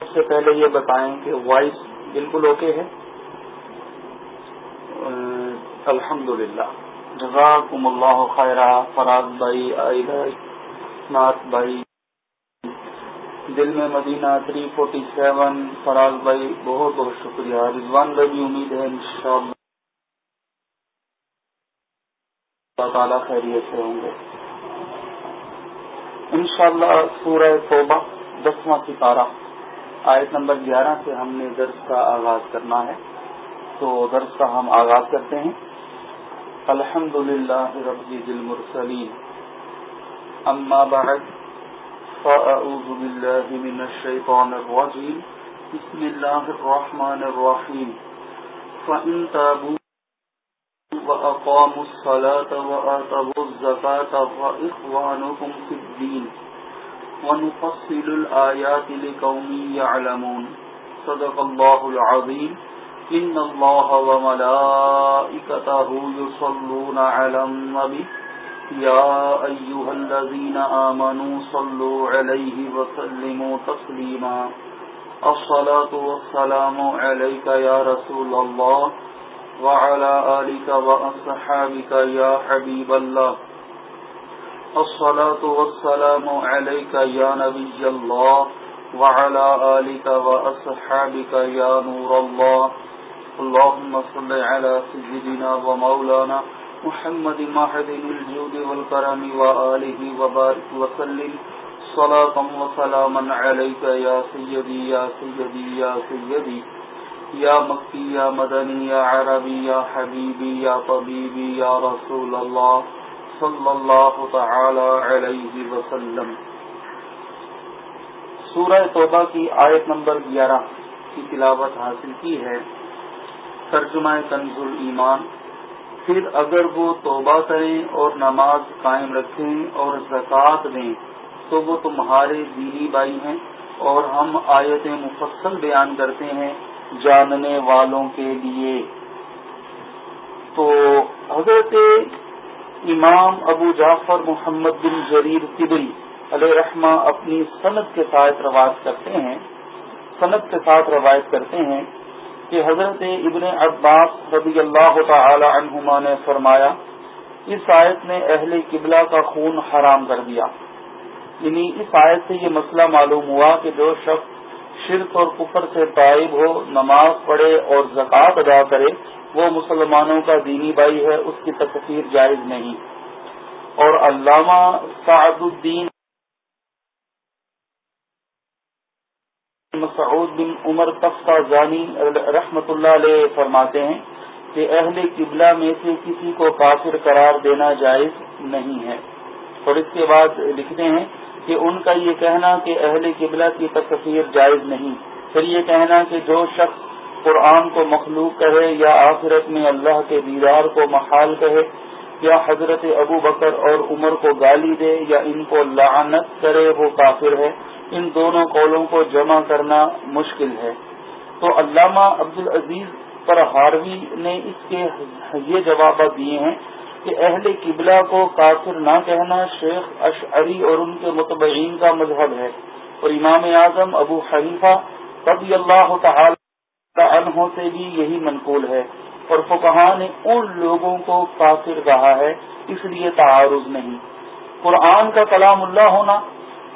سب سے پہلے یہ بتائیں کہ وائس بالکل اوکے ہے۔ الحمد للہ جزاکم اللہ خیرہ فراز بھائی نات بھائی۔ دل میں Madina three forty seven Faraz بھائی، بہت بہت شکریہ۔ رضوان بھائی بھی امید ہے انشاءاللہ اللہ تعالیٰ خیریت سے ہوں گے۔ انشاءاللہ سورہ توبہ، دسواں ستارہ۔ آیت نمبر گیارہ سے ہم نے درس کا آغاز کرنا ہے۔ تو درس کا ہم آغاز کرتے ہیں۔ الحمد للہ ربی المرسلین۔ اما بعد فأعوذ بالله من الشيطان الرجيم بسم الله الرحمن الرحيم فإن تابوا وأقاموا الصلاة وآتوا الزكاة فإخوانكم في الدين۔ ونفصل الآيات لقوم يعلمون. صدق الله العظيم. إن الله وملائكته يصلون على النبي. يا أيها الذين آمنوا صلوا عليه وسلموا تسليما. الصلاة والسلام عليك يا رسول الله. وعلى آلك وأصحابك يا حبيب الله. الصلاة والسلام عليك يا نبي الله وعلى آلك وأصحابك يا نور الله. اللهم صل على سجدنا ومولانا محمد محدن الجود والكرم وآله وبارك وسلم. صلاة وسلاما عليك يا سيدي يا سيدي يا سيدي. يا مكي، يا مدني، يا عربي، يا حبيبي، يا طبيبي، يا رسول الله. صلى الله تعالى عليه وسلم۔ سورہ توبہ کی آیت نمبر گیارہ کی تلاوت حاصل کی ہے۔ ترجمہ کنز ایمان پھر اگر وہ توبہ کریں اور نماز قائم رکھیں اور زکوٰۃ دیں، تو وہ تمہارے دینی بھائی ہیں۔ اور ہم آیت مفصل بیان کرتے ہیں جاننے والوں کے لیے۔ تو حضرت امام ابو جعفر محمد بن جریر طبری علیہ رحمہ اپنی صنعت کے ساتھ روایت کرتے ہیں صنعت کے ساتھ روایت کرتے ہیں کہ حضرت ابن عباس رضی اللہ تعالی عنہما نے فرمایا، اس آیت نے اہل قبلہ کا خون حرام کر دیا۔ یعنی اس آیت سے یہ مسئلہ معلوم ہوا کہ جو شخص شرک اور کفر سے طائب ہو، نماز پڑھے اور زکوٰۃ ادا کرے وہ مسلمانوں کا دینی بھائی ہے، اس کی تکفیر جائز نہیں۔ اور علامہ سعد الدین مسعود بن عمر تفتہ زانی رحمت اللہ علیہ فرماتے ہیں کہ اہل قبلہ میں سے کسی کو کافر قرار دینا جائز نہیں ہے۔ اور اس کے بعد لکھتے ہیں کہ ان کا یہ کہنا کہ اہل قبلہ کی تکفیر جائز نہیں۔ پھر یہ کہنا کہ جو شخص قرآن کو مخلوق کہے یا آخرت میں اللہ کے دیدار کو محال کہے یا حضرت ابو بکر اور عمر کو گالی دے یا ان کو لعنت کرے وہ کافر ہے۔ ان دونوں قولوں کو جمع کرنا مشکل ہے۔ تو علامہ عبد العزیز پر ہاروی نے اس کے یہ جوابات دیے ہیں کہ اہل قبلہ کو کافر نہ کہنا شیخ اشعری اور ان کے متبعین کا مذہب ہے۔ اور امام اعظم ابو حریفہ رضی اللہ تعالی عنہ سے بھی یہی منقول ہے۔ اور فکہ نے ان لوگوں کو کافر کہا ہے، اس لیے تعارض نہیں۔ قرآن کا کلام اللہ ہونا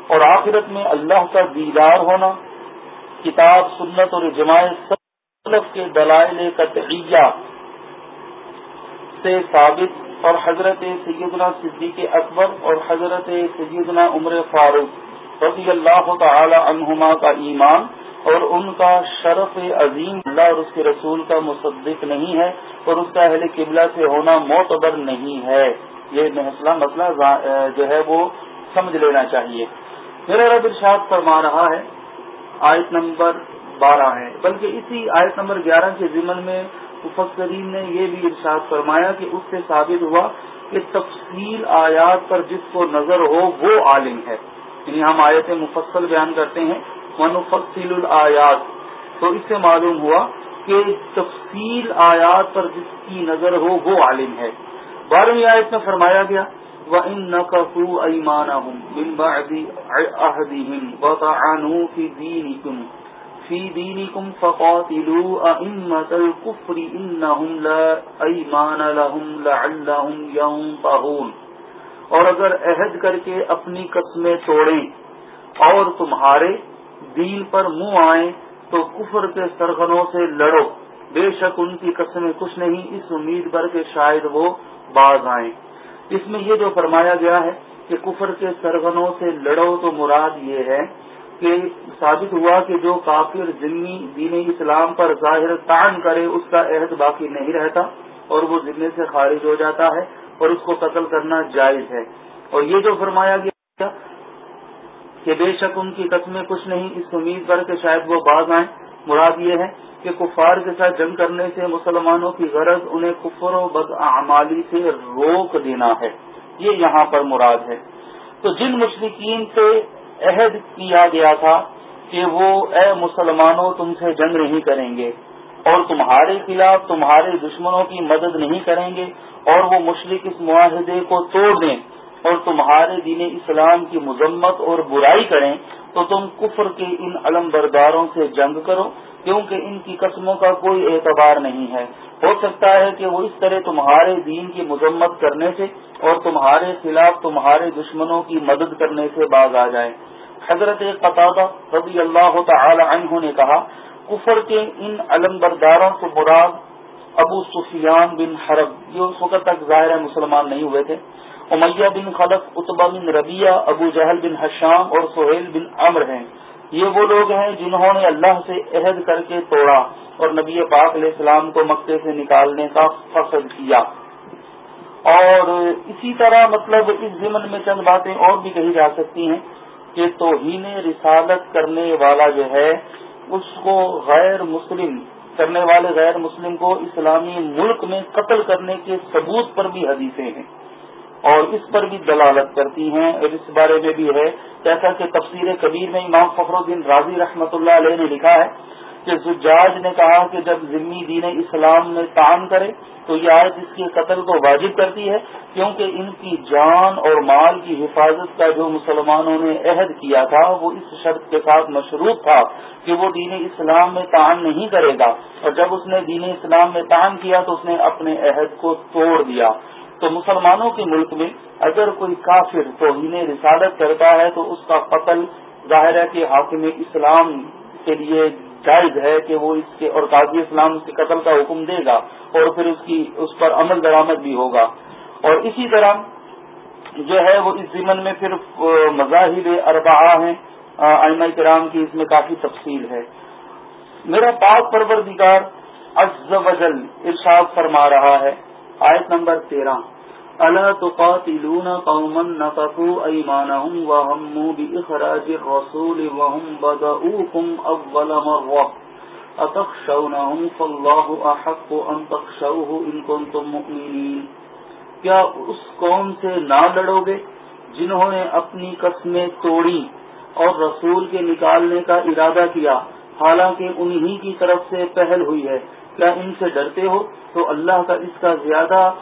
اور آخرت میں اللہ کا دیدار ہونا، کتاب، سنت اور اجماع سلف کے دلائل قطعیہ سے ثابت اور حضرت سیدنا صدیق اکبر اور حضرت سیدنا عمر فاروق رضی اللہ تعالی عنہما کا ایمان اور ان کا شرف عظیم اللہ اور اس کے رسول کا مصدق نہیں ہے اور اس کا اہل قبلہ سے ہونا معتبر نہیں ہے۔ یہ مسئلہ مسئلہ جو ہے وہ سمجھ لینا چاہیے۔ میرا رب ارشاد فرما رہا ہے، آیت نمبر بارہ ہے۔ بلکہ اسی آیت نمبر گیارہ کے ضمن میں مفسرین نے یہ بھی ارشاد فرمایا کہ اس سے ثابت ہوا کہ تفصیل آیات پر جس کو نظر ہو وہ عالم ہے۔ یعنی ہم آیت مفصل بیان کرتے ہیں منفصل الآیات تو اس سے معلوم ہوا کہ تفصیل آیات پر جس کی نظر ہو، وہ عالم ہے۔ بارہویں آیت میں فرمایا گیا وَإِن نَكَفُوا أَيْمَانَهُمْ مِنْ بَعْدِ عَهْدِهِمْ فی دینکم فقاتلوا ائمۃ الكفر انہم لا ایمان لهم لعلهم ينطهون اور اگر عہد کر کے اپنی قسمیں توڑیں اور تمہارے دین پر منہ آئیں تو کفر کے سرغنوں سے لڑو۔ بے شک ان کی قسمیں کچھ نہیں، اس امید پر کہ شاید وہ باز آئیں۔ اس میں یہ جو فرمایا گیا ہے کہ کفر کے سرغنوں سے لڑو تو مراد یہ ہے کہ ثابت ہوا کہ جو کافر ذمی دین اسلام پر ظاہر تعن کرے، اس کا عہد باقی نہیں رہتا اور وہ ذمے سے خارج ہو جاتا ہے اور اس کو قتل کرنا جائز ہے۔ اور یہ جو فرمایا گیا کہ بے شک ان کی قسمیں کچھ نہیں، اس امید پر کہ شاید وہ باز آئیں۔ مراد یہ ہے کہ کفار کے ساتھ جنگ کرنے سے مسلمانوں کی غرض انہیں کفر و بد اعمالی سے روک دینا ہے۔ یہ یہاں پر مراد ہے۔ تو جن مشرقین سے عہد کیا گیا تھا کہ وہ، اے مسلمانوں، تم سے جنگ نہیں کریں گے اور تمہارے خلاف تمہارے دشمنوں کی مدد نہیں کریں گے اور وہ مشرق اس معاہدے کو توڑ دیں۔ اور تمہارے دین اسلام کی مذمت اور برائی کریں تو تم کفر کے ان علم برداروں سے جنگ کرو، کیونکہ ان کی قسموں کا کوئی اعتبار نہیں ہے۔ ہو سکتا ہے کہ وہ اس طرح تمہارے دین کی مذمت کرنے سے اور تمہارے خلاف تمہارے دشمنوں کی مدد کرنے سے باز آ جائیں حضرت قطع رضی اللہ تعالی عنہ نے کہا، کفر کے ان علم برداروں سے مراد ابو سفیان بن حرب، یہ اس وقت تک ظاہر مسلمان نہیں ہوئے تھے۔ امیہ بن خلف اتبا بن ربیہ ابو جہل بن حشام اور سہیل بن امر ہیں۔ یہ وہ لوگ ہیں جنہوں نے اللہ سے عہد کر کے توڑا اور نبی پاک علیہ السلام کو مکے سے نکالنے کا فصل کیا۔ اور اسی طرح مطلب اس ضمن میں چند باتیں اور بھی کہی جا سکتی ہیں کہ توہین رسالت کرنے والا جو ہے، اس کو غیر مسلم، کرنے والے غیر مسلم کو اسلامی ملک میں قتل کرنے کے ثبوت پر بھی حدیثیں ہیں۔ اور اس پر بھی دلالت کرتی ہیں۔ اور اس بارے میں بھی ہے۔ جیسا کہ تفسیر کبیر میں امام فخر الدین راضی رحمۃ اللہ علیہ نے لکھا ہے کہ زجاج نے کہا کہ جب ذمی دین اسلام میں کام کرے تو یہ آیت اس کے قتل کو واجب کرتی ہے، کیونکہ ان کی جان اور مال کی حفاظت کا جو مسلمانوں نے عہد کیا تھا، وہ اس شرط کے ساتھ مشروط تھا کہ وہ دین اسلام میں تعان نہیں کرے گا۔ اور جب اس نے دین اسلام میں تعان کیا تو اس نے اپنے عہد کو توڑ دیا۔ تو مسلمانوں کے ملک میں اگر کوئی کافر توہین رسالت کرتا ہے تو اس کا قتل ظاہر ہے کہ حاکم اسلام کے لیے جائز ہے کہ وہ اس کے اور قاضی اسلام اس کے قتل کا حکم دے گا اور پھر اس کی اس پر عمل درآمد بھی ہوگا۔ اور اسی طرح جو ہے وہ اس ضمن میں پھر مذاہب اربا ہیں۔ آئمہ کرام کی اس میں کافی تفصیل ہے۔ میرا پاک پرور عز وجل ارشاد فرما رہا ہے۔ آیت نمبر تیرہ۔ الا تقاتلون قوما نقضوا ايمانهم وهموا باخراج الرسول وهم بدؤوكم اول مره اتخشونهم فالله احق ان تخشوه ان كنتم مؤمنين کیا اس قوم سے نہ لڑو گے جنہوں نے اپنی قسمیں توڑی اور رسول کے نکالنے کا ارادہ کیا؟ حالانکہ انہی کی طرف سے پہل ہوئی ہے۔ کیا ان سے ڈرتے ہو؟ تو اللہ کا اس کا زیادہ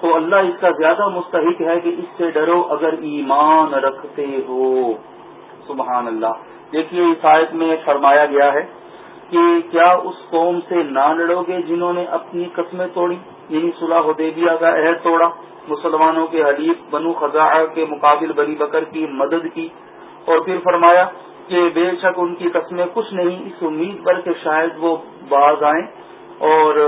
تو اللہ اس کا زیادہ مستحق ہے کہ اس سے ڈرو اگر ایمان رکھتے ہو۔ سبحان اللہ۔ دیکھیے اس آیت میں فرمایا گیا ہے کہ کیا اس قوم سے نہ لڑو گے جنہوں نے اپنی قسمیں توڑی یعنی صلاح حدیبیہ کا عہد توڑا، مسلمانوں کے حلیف بنو خزاں کے مقابل بری بکر کی مدد کی۔ اور پھر فرمایا کہ بے شک ان کی قسمیں کچھ نہیں، اس امید پر کہ شاید وہ باز آئیں۔ اور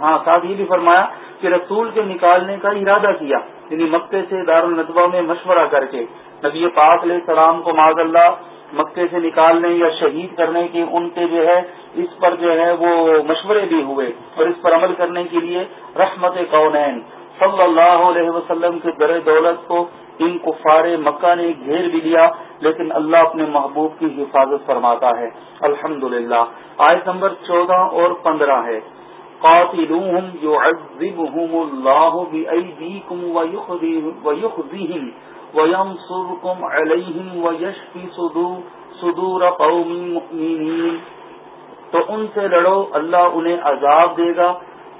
ہاں ساتھ یہ بھی فرمایا کہ رسول کے نکالنے کا ارادہ کیا یعنی مکے سے دارالدبہ میں مشورہ کر کے نبی پاک علیہ السلام کو معذ اللہ مکے سے نکالنے یا شہید کرنے کے ان کے جو ہے، اس پر جو ہے وہ مشورے بھی ہوئے اور اس پر عمل کرنے کے لیے رحمت کونین صلی اللہ علیہ وسلم کے در دولت کو ان کفار مکہ نے گھیر بھی لیا، لیکن اللہ اپنے محبوب کی حفاظت فرماتا ہے۔ الحمد للہ آئس نمبر چودہ اور پندرہ ہے۔ قاتلوهم يعذبهم الله بأيديكم ويخذيهم وينصركم عليهم ويشفي صدور قوم مؤمنين تو ان سے لڑو، اللہ انہیں عذاب دے گا۔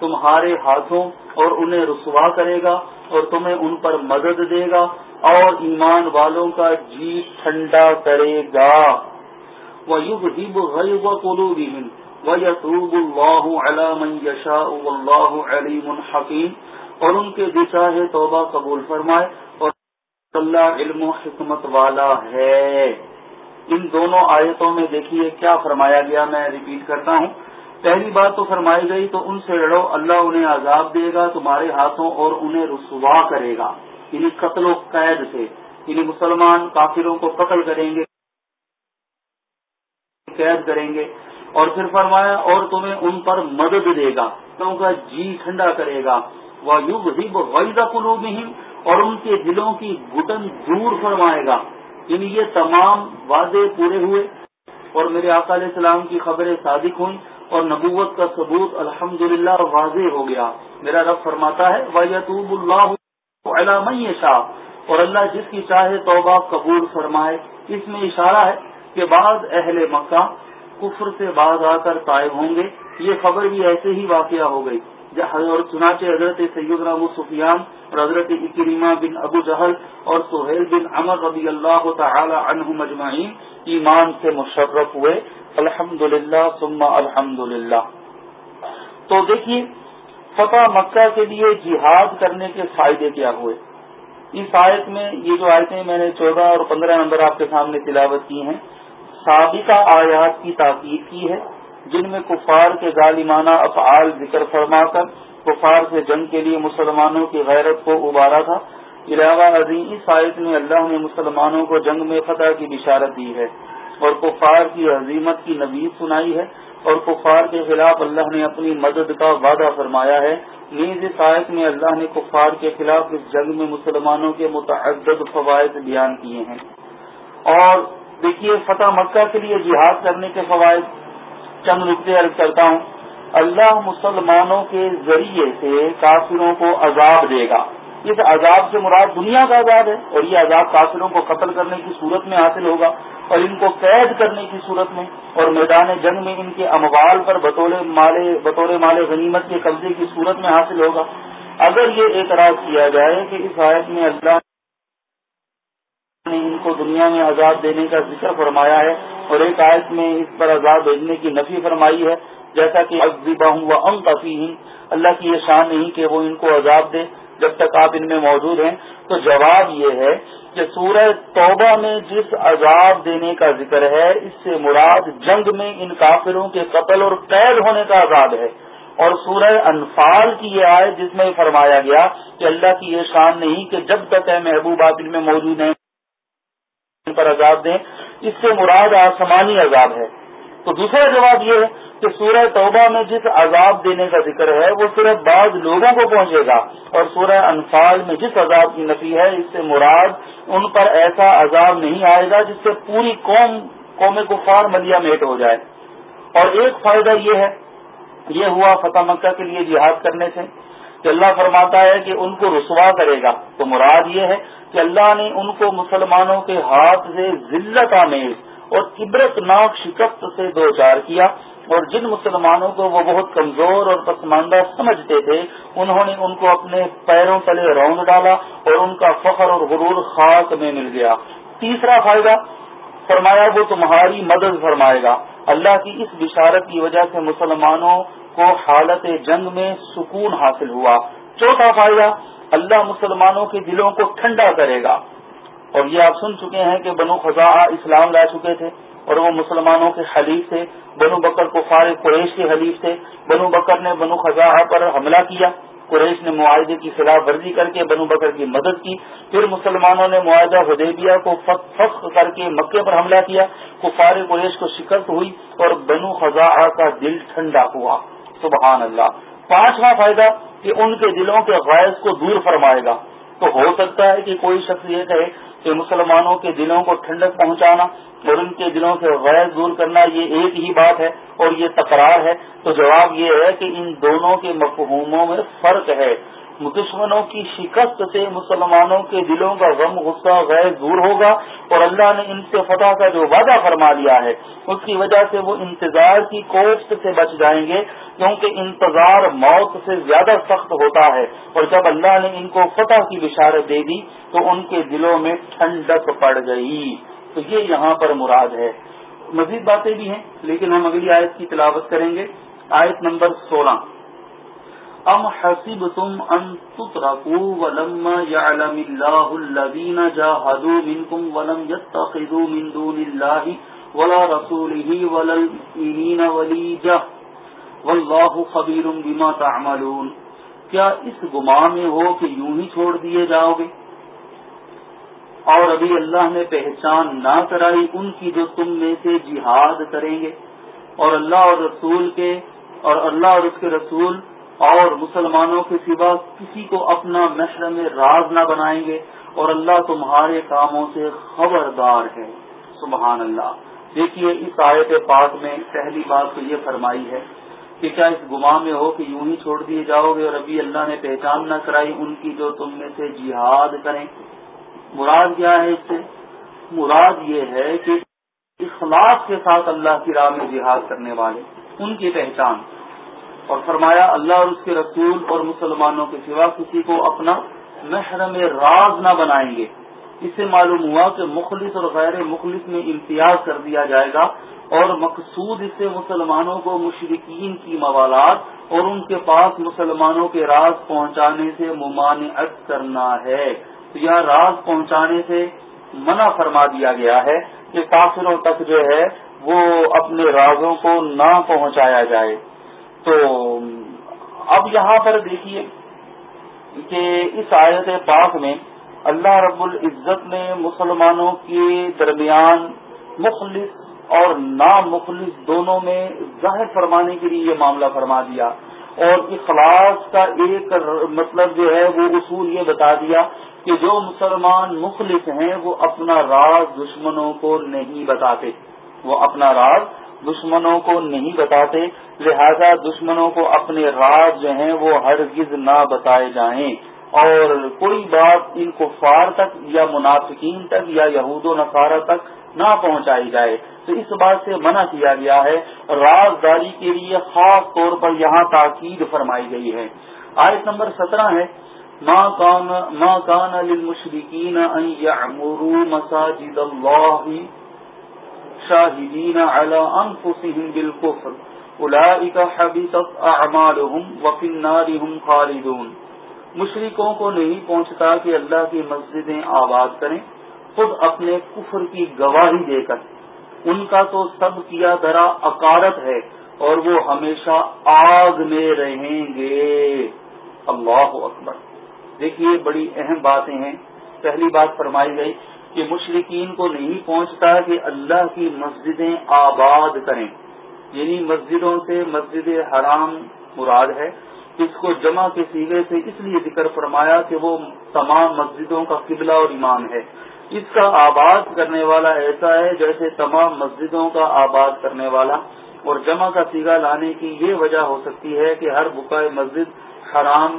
تمہارے ہاتھوں اور انہیں رسوا کرے گا اور تمہیں ان پر مدد دے گا اور ایمان والوں کا جی ٹھنڈا کرے گا۔ وَيُذْهِبُ غَيْظَ قُلُوبِهِمْ وَيَتُوبُ اللَّهُ عَلَى مَن يَشَاءُ وَاللَّهُ عَلِيمٌ حَكِيمٌ۔ اور ان کے دشا ہے توبہ قبول فرمائے اور اللہ علم و حکمت والا ہے۔ ان دونوں آیتوں میں دیکھیے کیا فرمایا گیا، میں ریپیٹ کرتا ہوں۔ پہلی بات تو فرمائی گئی تو ان سے لڑو، اللہ انہیں عذاب دے گا، تمہارے ہاتھوں اور انہیں رسوا کرے گا۔ یعنی قتل و قید سے۔ یعنی مسلمان کافروں کو قتل کریں گے، قید کریں گے۔ اور پھر فرمایا، اور تمہیں ان پر مدد دے گا کا جی ٹھنڈا کرے گا۔ وہ یوگ ہب ویزا اور ان کے دلوں کی گٹن دور فرمائے گا۔ یعنی یہ تمام وعدے پورے ہوئے۔ اور میرے آقا علیہ السلام کی خبریں صادق ہوئیں۔ اور نبوت کا ثبوت الحمد للہ واضح ہو گیا۔ میرا رب فرماتا ہے ویتوب اللہ علام شاہ اور اللہ جس کی چاہے توبہ قبول فرمائے۔ اس میں اشارہ ہے کہ بعض اہل مکہ کفر سے باز آ کر طائب ہوں گے۔ یہ خبر بھی ایسے ہی واقعہ ہو گئی۔ اور چنانچہ حضرت سید ابو سفیان اور حضرت اکریمہ بن ابو جہل اور سہیل بن امر رضی اللہ تعالی عنہ مجمعین ایمان سے مشرف ہوئے۔ الحمد للہ ثم الحمد للہ تو دیکھیے، فتح مکہ کے لیے جہاد کرنے کے فائدے کیا ہوئے؟ اس آیت میں، یہ جو آیتیں میں نے چودہ اور پندرہ نمبر آپ کے سامنے تلاوت کی ہیں، سابقہ آیات کی تاکید کی ہے۔ جن میں کفار کے ظالمانہ افعال ذکر فرما کر کفار سے جنگ کے لیے مسلمانوں کی غیرت کو ابارا تھا۔ علاوہ عظیم اس آیت میں اللہ نے مسلمانوں کو جنگ میں فتح کی بشارت دی ہے اور کفار کی عظیمت کی نوید سنائی ہے اور کفار کے خلاف اللہ نے اپنی مدد کا وعدہ فرمایا ہے۔ نیز اس آیت میں اللہ نے کفار کے خلاف اس جنگ میں مسلمانوں کے متعدد فوائد بیان کیے ہیں۔ اور دیکھیے فتح مکہ کے لیے جہاد کرنے کے فوائد چند نقطے عرض کرتا ہوں۔ اللہ مسلمانوں کے ذریعے سے کافروں کو عذاب دے گا۔ اس عذاب سے مراد دنیا کا عذاب ہے اور یہ عذاب کافروں کو قتل کرنے کی صورت میں حاصل ہوگا اور ان کو قید کرنے کی صورت میں اور میدان جنگ میں ان کے اموال پر بطور مالے بطور مال غنیمت کے قبضے کی صورت میں حاصل ہوگا۔ اگر یہ اعتراض کیا جائے کہ اس آیت میں اللہ نے ان کو دنیا میں عذاب دینے کا ذکر فرمایا ہے اور ایک آیت میں اس پر عذاب بھیجنے کی نفی فرمائی ہے، جیسا کہ ہوں وہ ام کافی اللہ کی یہ شان نہیں کہ وہ ان کو عذاب دے جب تک آپ ان میں موجود ہیں۔ تو جواب یہ ہے کہ سورہ توبہ میں جس عذاب دینے کا ذکر ہے، اس سے مراد جنگ میں ان کافروں کے قتل اور قید ہونے کا عذاب ہے۔ اور سورہ انفال کی یہ آئے جس میں فرمایا گیا کہ اللہ کی یہ شان نہیں کہ جب تک ہے محبوب آپ ان میں موجود ہیں۔ ان پر عذاب دیں، اس سے مراد آسمانی عذاب ہے۔ تو دوسرا جواب یہ ہے کہ سورہ توبہ میں جس عذاب دینے کا ذکر ہے، وہ صرف بعض لوگوں کو پہنچے گا۔ اور سورہ انفال میں جس عذاب کی نفی ہے، اس سے مراد ان پر ایسا عذاب نہیں آئے گا جس سے پوری قوم قوم کفار ملیا میٹ ہو جائے۔ اور ایک فائدہ یہ ہے، یہ ہوا فتح مکہ کے لیے جہاد کرنے سے، کہ اللہ فرماتا ہے کہ ان کو رسوا کرے گا۔ تو مراد یہ ہے کہ اللہ نے ان کو مسلمانوں کے ہاتھ سے ذلت آمیز اور عبرت ناک شکست سے دو چار کیا اور جن مسلمانوں کو وہ بہت کمزور اور پسماندہ سمجھتے تھے، انہوں نے ان کو اپنے پیروں تلے رون ڈالا اور ان کا فخر اور غرور خاک میں مل گیا۔ تیسرا فائدہ، فرمایا وہ تمہاری مدد فرمائے گا۔ اللہ کی اس بشارت کی وجہ سے مسلمانوں کو حالت جنگ میں سکون حاصل ہوا۔ چوتھا فائدہ اللہ مسلمانوں کے دلوں کو ٹھنڈا کرے گا۔ اور یہ آپ سن چکے ہیں کہ بنو خزا اسلام لا چکے تھے اور وہ مسلمانوں کے حلیف تھے۔ بنو بکر کو فارغ قریش کے حلیف تھے۔ بنو بکر نے بنو خزا پر حملہ کیا۔ قریش نے معاہدے کی خلاف ورزی کر کے بنو بکر کی مدد کی۔ پھر مسلمانوں نے معاہدہ حدیبیہ کو فخ کر کے مکے پر حملہ کیا۔ کفار قریش کو شکست ہوئی اور بنو خزا کا دل ٹھنڈا ہوا۔ سبحان اللہ۔ پانچواں فائدہ کہ ان کے دلوں کے غائز کو دور فرمائے گا۔ تو ہو سکتا ہے کہ کوئی شخص یہ کہے کہ مسلمانوں کے دلوں کو ٹھنڈک پہنچانا اور ان کے دلوں سے غیر دور کرنا یہ ایک ہی بات ہے اور یہ تکرار ہے۔ تو جواب یہ ہے کہ ان دونوں کے مفہوموں میں فرق ہے۔ دشمنوں کی شکست سے مسلمانوں کے دلوں کا غم، غصہ، غیر دور ہوگا اور اللہ نے ان سے فتح کا جو وعدہ فرما لیا ہے، اس کی وجہ سے وہ انتظار کی کوشت سے بچ جائیں گے، کیونکہ انتظار موت سے زیادہ سخت ہوتا ہے۔ اور جب اللہ نے ان کو فتح کی بشارت دے دی، تو ان کے دلوں میں ٹھنڈک پڑ گئی۔ تو یہ یہاں پر مراد ہے۔ مزید باتیں بھی ہیں، لیکن ہم اگلی آیت کی تلاوت کریں گے۔ آیت نمبر سولہ۔ ام حسب تم ان تترکو ولم يعلم الله الذين جاهدوا منكم ولم يتخذوا من دون الله ولا رسوله ولا المؤمنين وليجا والله خبير بما تعملون۔ کیا اس گمان میں ہو کہ یوں ہی چھوڑ دیے جاؤ گے؟ اور ابھی اللہ نے پہچان نہ کرائی ان کی جو تم میں سے جہاد کریں گے۔ اور اللہ اور رسول کے اور اللہ اور اس کے رسول اور مسلمانوں کے سوا کسی کو اپنا محرم راز نہ بنائیں گے۔ اور اللہ تمہارے کاموں سے خبردار ہے۔ سبحان اللہ۔ دیکھیے، اس آیت پاک میں پہلی بات تو یہ فرمائی ہے کہ کیا اس گما میں ہو کہ یوں ہی چھوڑ دیے جاؤ گے اور ابھی اللہ نے پہچان نہ کرائی ان کی جو تم میں سے جہاد کریں۔ مراد کیا ہے اس سے؟ مراد یہ ہے کہ اخلاق کے ساتھ اللہ کی راہ میں جہاد کرنے والے، ان کی پہچان۔ اور فرمایا، اللہ اور اس کے رسول اور مسلمانوں کے سوا کسی کو اپنا محرم راز نہ بنائیں گے۔ اس سے معلوم ہوا کہ مخلص اور غیر مخلص میں امتیاز کر دیا جائے گا اور مقصود اس سے مسلمانوں کو مشرقین کی موالات اور ان کے پاس مسلمانوں کے راز پہنچانے سے ممانعت کرنا ہے۔ تو یہاں راز پہنچانے سے منع فرما دیا گیا ہے کہ کافروں تک جو ہے وہ اپنے رازوں کو نہ پہنچایا جائے۔ تو اب یہاں پر دیکھیے کہ اس آیت پاک میں اللہ رب العزت نے مسلمانوں کے درمیان مخلص اور نامخلص دونوں میں ظاہر فرمانے کے لیے یہ معاملہ فرما دیا اور اخلاص کا ایک مطلب جو ہے وہ اصول یہ بتا دیا کہ جو مسلمان مخلص ہیں وہ اپنا راز دشمنوں کو نہیں بتاتے وہ اپنا راز دشمنوں کو نہیں بتاتے، لہذا دشمنوں کو اپنے راز جو ہیں وہ ہرگز نہ بتائے جائیں۔ اور کوئی بات ان کفار تک یا منافقین تک یا یہود و نصارہ تک نہ پہنچائی جائے۔ تو اس بات سے منع کیا گیا ہے۔ رازداری کے لیے خاص طور پر یہاں تاکید فرمائی گئی ہے۔ آیت نمبر سترہ ہے، ما کان ما کان للمشرکین ان یعمروا مساجد اللہ شاہدین علی انفسهم بالکفر اولئک حبطت اعمالهم وفی النار هم خالدون. مشرکوں کو نہیں پہنچتا کہ اللہ کی مسجدیں آباد کریں، خود اپنے کفر کی گواہی دے کر۔ ان کا تو سب کیا درا اکارت ہے اور وہ ہمیشہ آگ میں رہیں گے۔ اللہ اکبر۔ دیکھیے، بڑی اہم باتیں ہیں۔ پہلی بات فرمائی گئی کہ مشرقین کو نہیں پہنچتا کہ اللہ کی مسجدیں آباد کریں۔ یعنی مسجدوں سے مسجد حرام مراد ہے۔ اس کو جمع کے سیگے سے اس لیے ذکر فرمایا کہ وہ تمام مسجدوں کا قبلہ اور امام ہے۔ اس کا آباد کرنے والا ایسا ہے جیسے تمام مسجدوں کا آباد کرنے والا۔ اور جمع کا سیگا لانے کی یہ وجہ ہو سکتی ہے کہ ہر بکا مسجد حرام،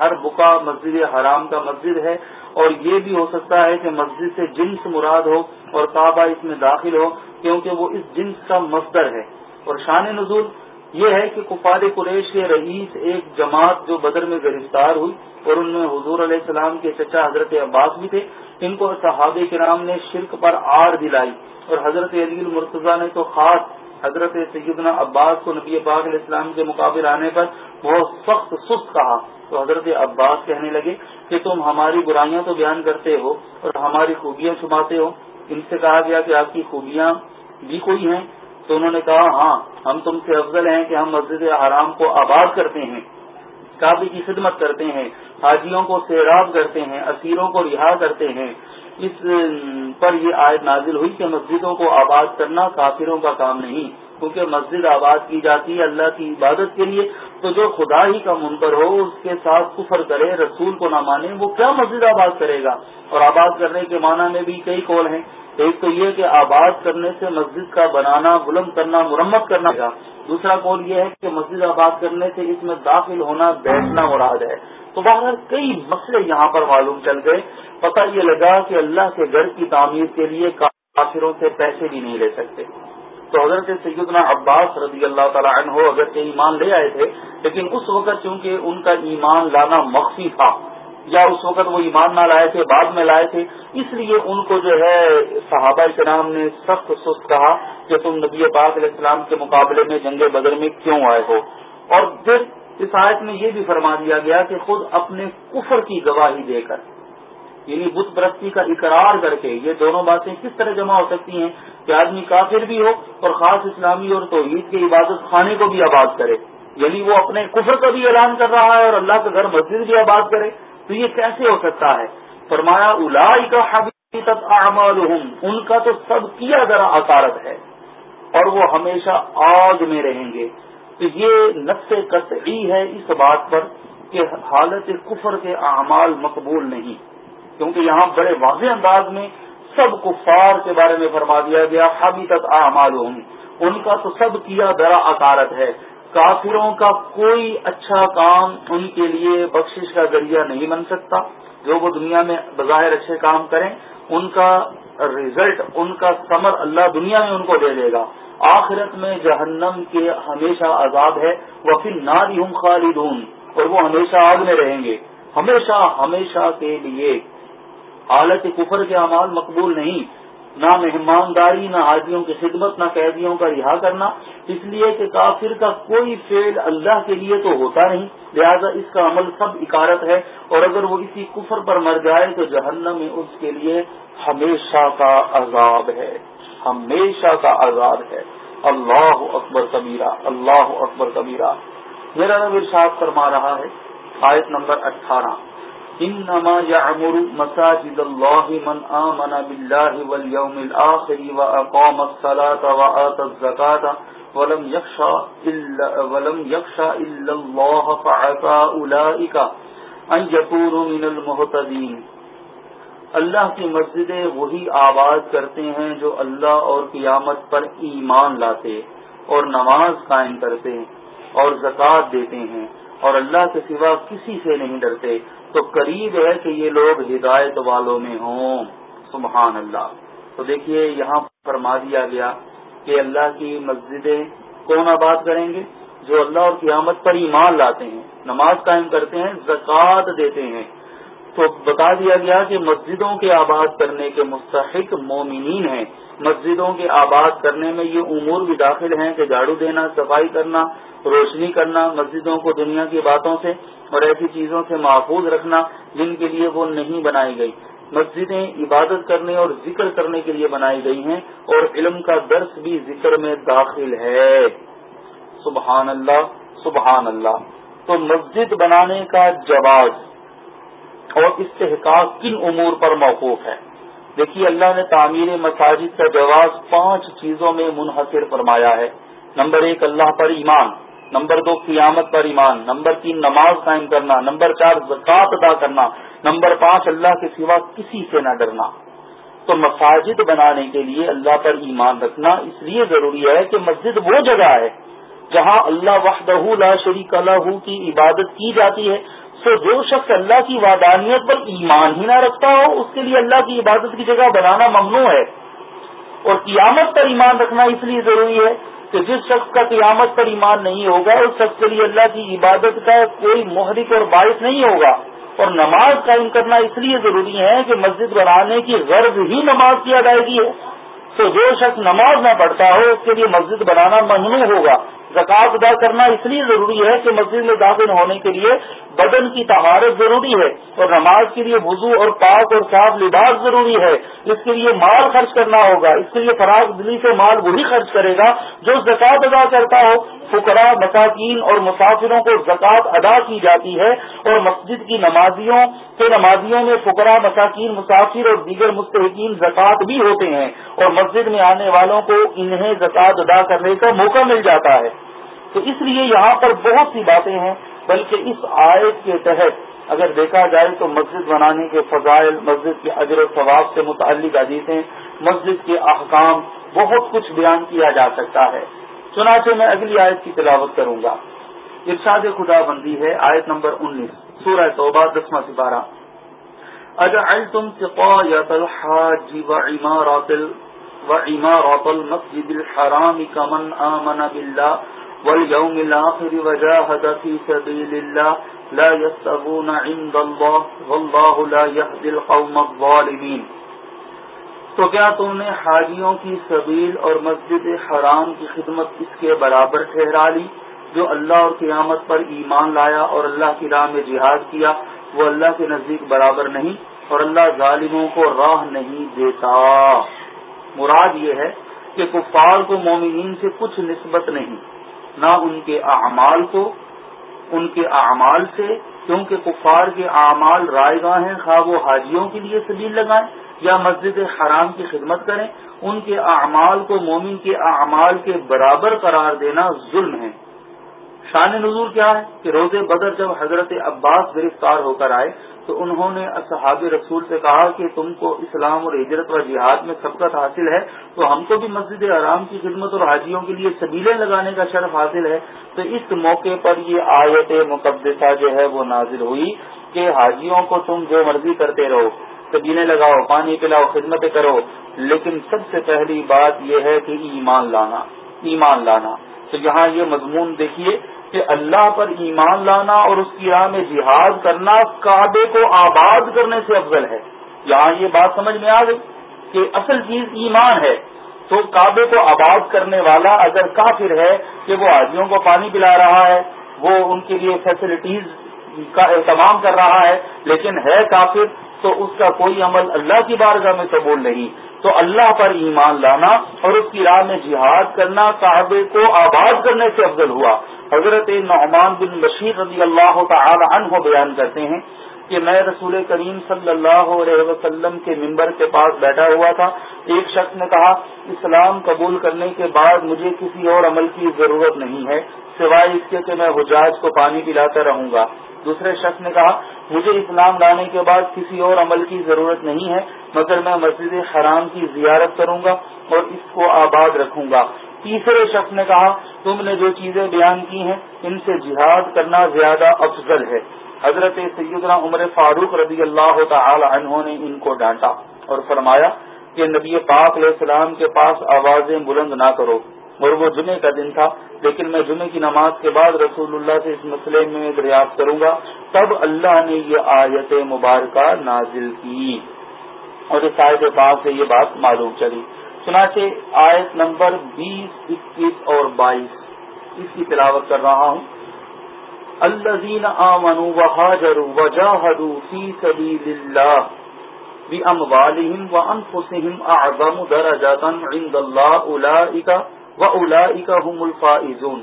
ہر بکا مسجد حرام کا مسجد ہے اور یہ بھی ہو سکتا ہے کہ مسجد سے جنس مراد ہو اور کعبہ اس میں داخل ہو کیونکہ وہ اس جنس کا مصدر ہے۔ اور شان نزول یہ ہے کہ کفار قریش کے رئیس ایک جماعت جو بدر میں گرفتار ہوئی اور ان میں حضور علیہ السلام کے چچا حضرت عباس بھی تھے، ان کو صحابہ کرام نے شرک پر آڑ دلائی اور حضرت علی المرتضی نے تو خاص حضرت سیدنا عباس کو نبی پاک علیہ السلام کے مقابل آنے پر بہت سخت سست کہا۔ تو حضرت عباس کہنے لگے کہ تم ہماری برائیاں تو بیان کرتے ہو اور ہماری خوبیاں چھپاتے ہو۔ ان سے کہا گیا کہ آپ کی خوبیاں بھی کوئی ہیں؟ تو انہوں نے کہا ہاں ہم تم سے افضل ہیں کہ ہم مسجد حرام کو آباد کرتے ہیں، کافی کی خدمت کرتے ہیں، حاجیوں کو سیراب کرتے ہیں، اسیروں کو رہا کرتے ہیں۔ اس پر یہ آیت نازل ہوئی کہ مسجدوں کو آباد کرنا کافروں کا کام نہیں، کیونکہ مسجد آباد کی جاتی ہے اللہ کی عبادت کے لیے، تو جو خدا ہی کا منکر ہو، اس کے ساتھ کفر کرے، رسول کو نہ مانے، وہ کیا مسجد آباد کرے گا؟ اور آباد کرنے کے معنی میں بھی کئی قول ہیں۔ ایک تو یہ کہ آباد کرنے سے مسجد کا بنانا، بلند کرنا، مرمت کرنا گا۔ دوسرا قول یہ ہے کہ مسجد آباد کرنے سے اس میں داخل ہونا، بیٹھنا مراد ہے۔ تو باہر کئی مسئلے یہاں پر معلوم چل گئے۔ پتہ یہ لگا کہ اللہ کے گھر کی تعمیر کے لیے کافروں سے پیسے بھی نہیں لے سکتے۔ تو حضرت سیدنا عباس رضی اللہ تعالیٰ عنہ اگر کہ ایمان لے آئے تھے، لیکن اس وقت چونکہ ان کا ایمان لانا مخفی تھا یا اس وقت وہ ایمان نہ لائے تھے، بعد میں لائے تھے، اس لیے ان کو جو ہے صحابہ کرام نے سخت سست کہا کہ تم نبی پاک علیہ السلام کے مقابلے میں جنگ بدر میں کیوں آئے ہو؟ اور پھر اس آیت میں یہ بھی فرما دیا گیا کہ خود اپنے کفر کی گواہی دے کر یعنی بت پرستی کا اقرار کر کے، یہ دونوں باتیں کس طرح جمع ہو سکتی ہیں؟ کہ آدمی کافر بھی ہو اور خاص اسلامی اور توحید کے عبادت خانے کو بھی آباد کرے یعنی وہ اپنے کفر کا بھی اعلان کر رہا ہے اور اللہ کا گھر مسجد بھی آباد کرے۔ تو یہ کیسے ہو سکتا ہے؟ فرمایا الائی کا حقیقت ان کا تو سب کیا ذرا اکارت ہے اور وہ ہمیشہ آگ میں رہیں گے۔ تو یہ نقص قطعی ہے اس بات پر کہ حالت کفر کے اعمال مقبول نہیں، کیونکہ یہاں بڑے واضح انداز میں سب کفار کے بارے میں فرما دیا گیا حبی تک اعمال ان کا تو سب کیا درا اکارت ہے۔ کافروں کا کوئی اچھا کام ان کے لیے بخشش کا ذریعہ نہیں بن سکتا۔ جو وہ دنیا میں بظاہر اچھے کام کریں، ان کا ریزلٹ ان کا سمر اللہ دنیا میں ان کو دے دے گا۔ آخرت میں جہنم کے ہمیشہ عذاب ہے۔ وہ پھر ناری ہوں خالدون۔ اور وہ ہمیشہ آگ میں رہیں گے۔ ہمیشہ ہمیشہ کے لیے۔ حالت کفر کے اعمال مقبول نہیں۔ نہ مہمانداری، نہ حاجیوں کی خدمت، نہ قیدیوں کا رہا کرنا۔ اس لیے کہ کافر کا کوئی فیل اللہ کے لیے تو ہوتا نہیں۔ لہذا اس کا عمل سب اکارت ہے۔ اور اگر وہ اسی کفر پر مر جائے تو جہنم میں اس کے لیے ہمیشہ کا عذاب ہے۔ ہمیشہ کا عذاب ہے۔ اللہ اکبر کبیرہ، اللہ اکبر کبیرہ۔ میرا نظر ارشاد فرما رہا ہے۔ آیت نمبر اٹھارہ۔ انما يعمر مساجد الله من آمن بالله واليوم الآخر وأقام الصلاة وآت الزكاة ولم يخشى إلا, ولم يخشى إلا الله فعسى أولئك أن يكونوا من المهتدين۔ اللہ کی مسجدیں وہی آباد کرتے ہیں جو اللہ اور قیامت پر ایمان لاتے اور نماز قائم کرتے اور زکوٰۃ دیتے ہیں اور اللہ کے سوا کسی سے نہیں ڈرتے۔ تو قریب ہے کہ یہ لوگ ہدایت والوں میں ہوں۔ سبحان اللہ۔ تو دیکھیے، یہاں فرما دیا گیا کہ اللہ کی مسجدیں کون آباد کریں گے؟ جو اللہ اور قیامت پر ایمان لاتے ہیں، نماز قائم کرتے ہیں، زکوٰۃ دیتے ہیں۔ تو بتا دیا گیا کہ مسجدوں کے آباد کرنے کے مستحق مومنین ہیں۔ مسجدوں کے آباد کرنے میں یہ امور بھی داخل ہیں کہ جھاڑو دینا، صفائی کرنا، روشنی کرنا مسجدوں کو دنیا کی باتوں سے۔ اور ایسی چیزوں سے محفوظ رکھنا جن کے لیے وہ نہیں بنائی گئی۔ مسجدیں عبادت کرنے اور ذکر کرنے کے لیے بنائی گئی ہیں اور علم کا درس بھی ذکر میں داخل ہے۔ سبحان اللہ سبحان اللہ تو مسجد بنانے کا جواز اور استحقاق کن امور پر موقوف ہے؟ دیکھیے، اللہ نے تعمیر مساجد کا جواز پانچ چیزوں میں منحصر فرمایا ہے۔ نمبر ایک، اللہ پر ایمان۔ نمبر دو، قیامت پر ایمان. نمبر تین، نماز قائم کرنا. نمبر چار زکات ادا کرنا. نمبر پانچ، اللہ کے سوا کسی سے نہ ڈرنا. تو مساجد بنانے کے لیے اللہ پر ایمان رکھنا اس لیے ضروری ہے کہ مسجد وہ جگہ ہے جہاں اللہ وحدہ لا شریک اللہ کی عبادت کی جاتی ہے۔ تو جو شخص اللہ کی وادانیت پر ایمان ہی نہ رکھتا ہو، اس کے لیے اللہ کی عبادت کی جگہ بنانا ممنوع ہے۔ اور قیامت پر ایمان رکھنا اس لیے ضروری ہے کہ جس شخص کا قیامت پر ایمان نہیں ہوگا، اس شخص کے لیے اللہ کی عبادت کا کوئی محرک اور باعث نہیں ہوگا۔ اور نماز قائم کرنا اس لیے ضروری ہے کہ مسجد بنانے کی غرض ہی نماز کی ادائیگی ہے۔ تو جو شخص نماز نہ پڑھتا ہو، اس کے لیے مسجد بنانا ممنوع ہوگا۔ زکات ادا کرنا اس لیے ضروری ہے کہ مسجد میں داخل ہونے کے لیے بدن کی طہارت ضروری ہے اور نماز کے لیے وضو اور پاک اور صاف لباس ضروری ہے۔ اس کے لیے مال خرچ کرنا ہوگا۔ اس کے لیے فراغ دلی سے مال وہی خرچ کرے گا جو زکات ادا کرتا ہو فکرا مساکین اور مسافروں کو زکوٰۃ ادا کی جاتی ہے اور مسجد کی نمازیوں کے نمازیوں میں فکرا مساکین، مسافر اور دیگر مستحقین زکوٰۃ بھی ہوتے ہیں اور مسجد میں آنے والوں کو انہیں زکوٰۃ ادا کرنے کا موقع مل جاتا ہے۔ تو اس لیے یہاں پر بہت سی باتیں ہیں، بلکہ اس آیت کے تحت اگر دیکھا جائے تو مسجد بنانے کے فضائل، مسجد کے اجر و ثواب سے متعلق عزیزیں مسجد کے احکام، بہت کچھ بیان کیا جا سکتا ہے۔ چنانچہ میں اگلی آیت کی تلاوت کروں گا۔ ارشاد خدا بندی ہے، آیت نمبر انیس، سورہ توبہ دسواں سپارہ۔ اگر تم الحاج و عمارات و عمارات المسجد الحرام کمن آمن باللہ واليوم الآخر وجاهد في سبيل الله لا يستغون عند الله والله لا يهدي القوم الظالمين تو کیا تم نے حاجیوں کی سبیل اور مسجد حرام کی خدمت اس کے برابر ٹھہرا لی جو اللہ اور قیامت پر ایمان لایا اور اللہ کی راہ میں جہاد کیا؟ وہ اللہ کے نزدیک برابر نہیں اور اللہ ظالموں کو راہ نہیں دیتا۔ مراد یہ ہے کہ کفار کو مومنین سے کچھ نسبت نہیں، نہ ان کے اعمال کو، ان کے اعمال سے، کیونکہ کفار کے اعمال رائے گاہ ہیں، خواہ وہ حاجیوں کے لیے سبیل لگائیں۔ یا مسجد حرام کی خدمت کریں، ان کے اعمال کو مومن کے اعمال کے برابر قرار دینا ظلم ہے۔ شان نظور کیا ہے؟ کہ روز بدر جب حضرت عباس گرفتار ہو کر آئے، تو انہوں نے اصحاب رسول سے کہا کہ تم کو اسلام اور ہجرت و جہاد میں سبقت حاصل ہے، تو ہم کو بھی مسجد حرام کی خدمت اور حاجیوں کے لیے سبیلیں لگانے کا شرف حاصل ہے۔ تو اس موقع پر یہ آیت مقدسہ جو ہے وہ نازل ہوئی کہ حاجیوں کو تم جو مرضی کرتے رہو۔ سبیلیں لگاؤ، پانی پلاؤ خدمتیں کرو۔ لیکن سب سے پہلی بات یہ ہے کہ ایمان لانا ایمان لانا۔ تو یہاں یہ مضمون دیکھیے کہ اللہ پر ایمان لانا اور اس کی راہ میں جہاد کرنا کعبے کو آباد کرنے سے افضل ہے۔ یہاں یہ بات سمجھ میں آ گئی کہ اصل چیز ایمان ہے۔ تو کعبے کو آباد کرنے والا اگر کافر ہے کہ وہ آدمیوں کو پانی پلا رہا ہے، وہ ان کے لیے فیسلٹیز کا اہتمام کر رہا ہے، لیکن ہے کافر تو اس کا کوئی عمل اللہ کی بارگاہ میں قبول نہیں۔ تو اللہ پر ایمان لانا اور اس کی راہ میں جہاد کرنا کعبے کو آباد کرنے سے افضل ہوا۔ حضرت نعمان بن بشیر رضی اللہ تعالی عنہ بیان کرتے ہیں کہ میں رسول کریم صلی اللہ علیہ وسلم کے ممبر کے پاس بیٹھا ہوا تھا۔ ایک شخص نے کہا، اسلام قبول کرنے کے بعد مجھے کسی اور عمل کی ضرورت نہیں ہے، سوائے اس کے کہ میں حجاج کو پانی پلاتا رہوں گا۔ دوسرے شخص نے کہا، مجھے اسلام لانے کے بعد کسی اور عمل کی ضرورت نہیں ہے، مگر میں مسجد حرام کی زیارت کروں گا اور اس کو آباد رکھوں گا۔ تیسرے شخص نے کہا، تم نے جو چیزیں بیان کی ہیں، ان سے جہاد کرنا زیادہ افضل ہے۔ حضرت سیدنا عمر فاروق رضی اللہ تعالی عنہ نے ان کو ڈانٹا اور فرمایا کہ نبی پاک علیہ السلام کے پاس آوازیں بلند نہ کرو۔ اور وہ جمعے کا دن تھا، لیکن میں جمعے کی نماز کے بعد رسول اللہ سے اس مسئلے میں دریافت کروں گا۔ تب اللہ نے یہ آیت مبارکہ نازل کی۔ اور اس آیت پاک سے یہ بات معلوم چلی۔ چنانچہ آیت نمبر بیس، اکیس اور بائیس۔ اس کی تلاوت کر رہا ہوں۔ الذين آمنوا وهاجروا وجاهدوا في سبيل الله بأموالهم وأنفسهم أعظم درجة عند الله أولئك وہ اولا الفائزون۔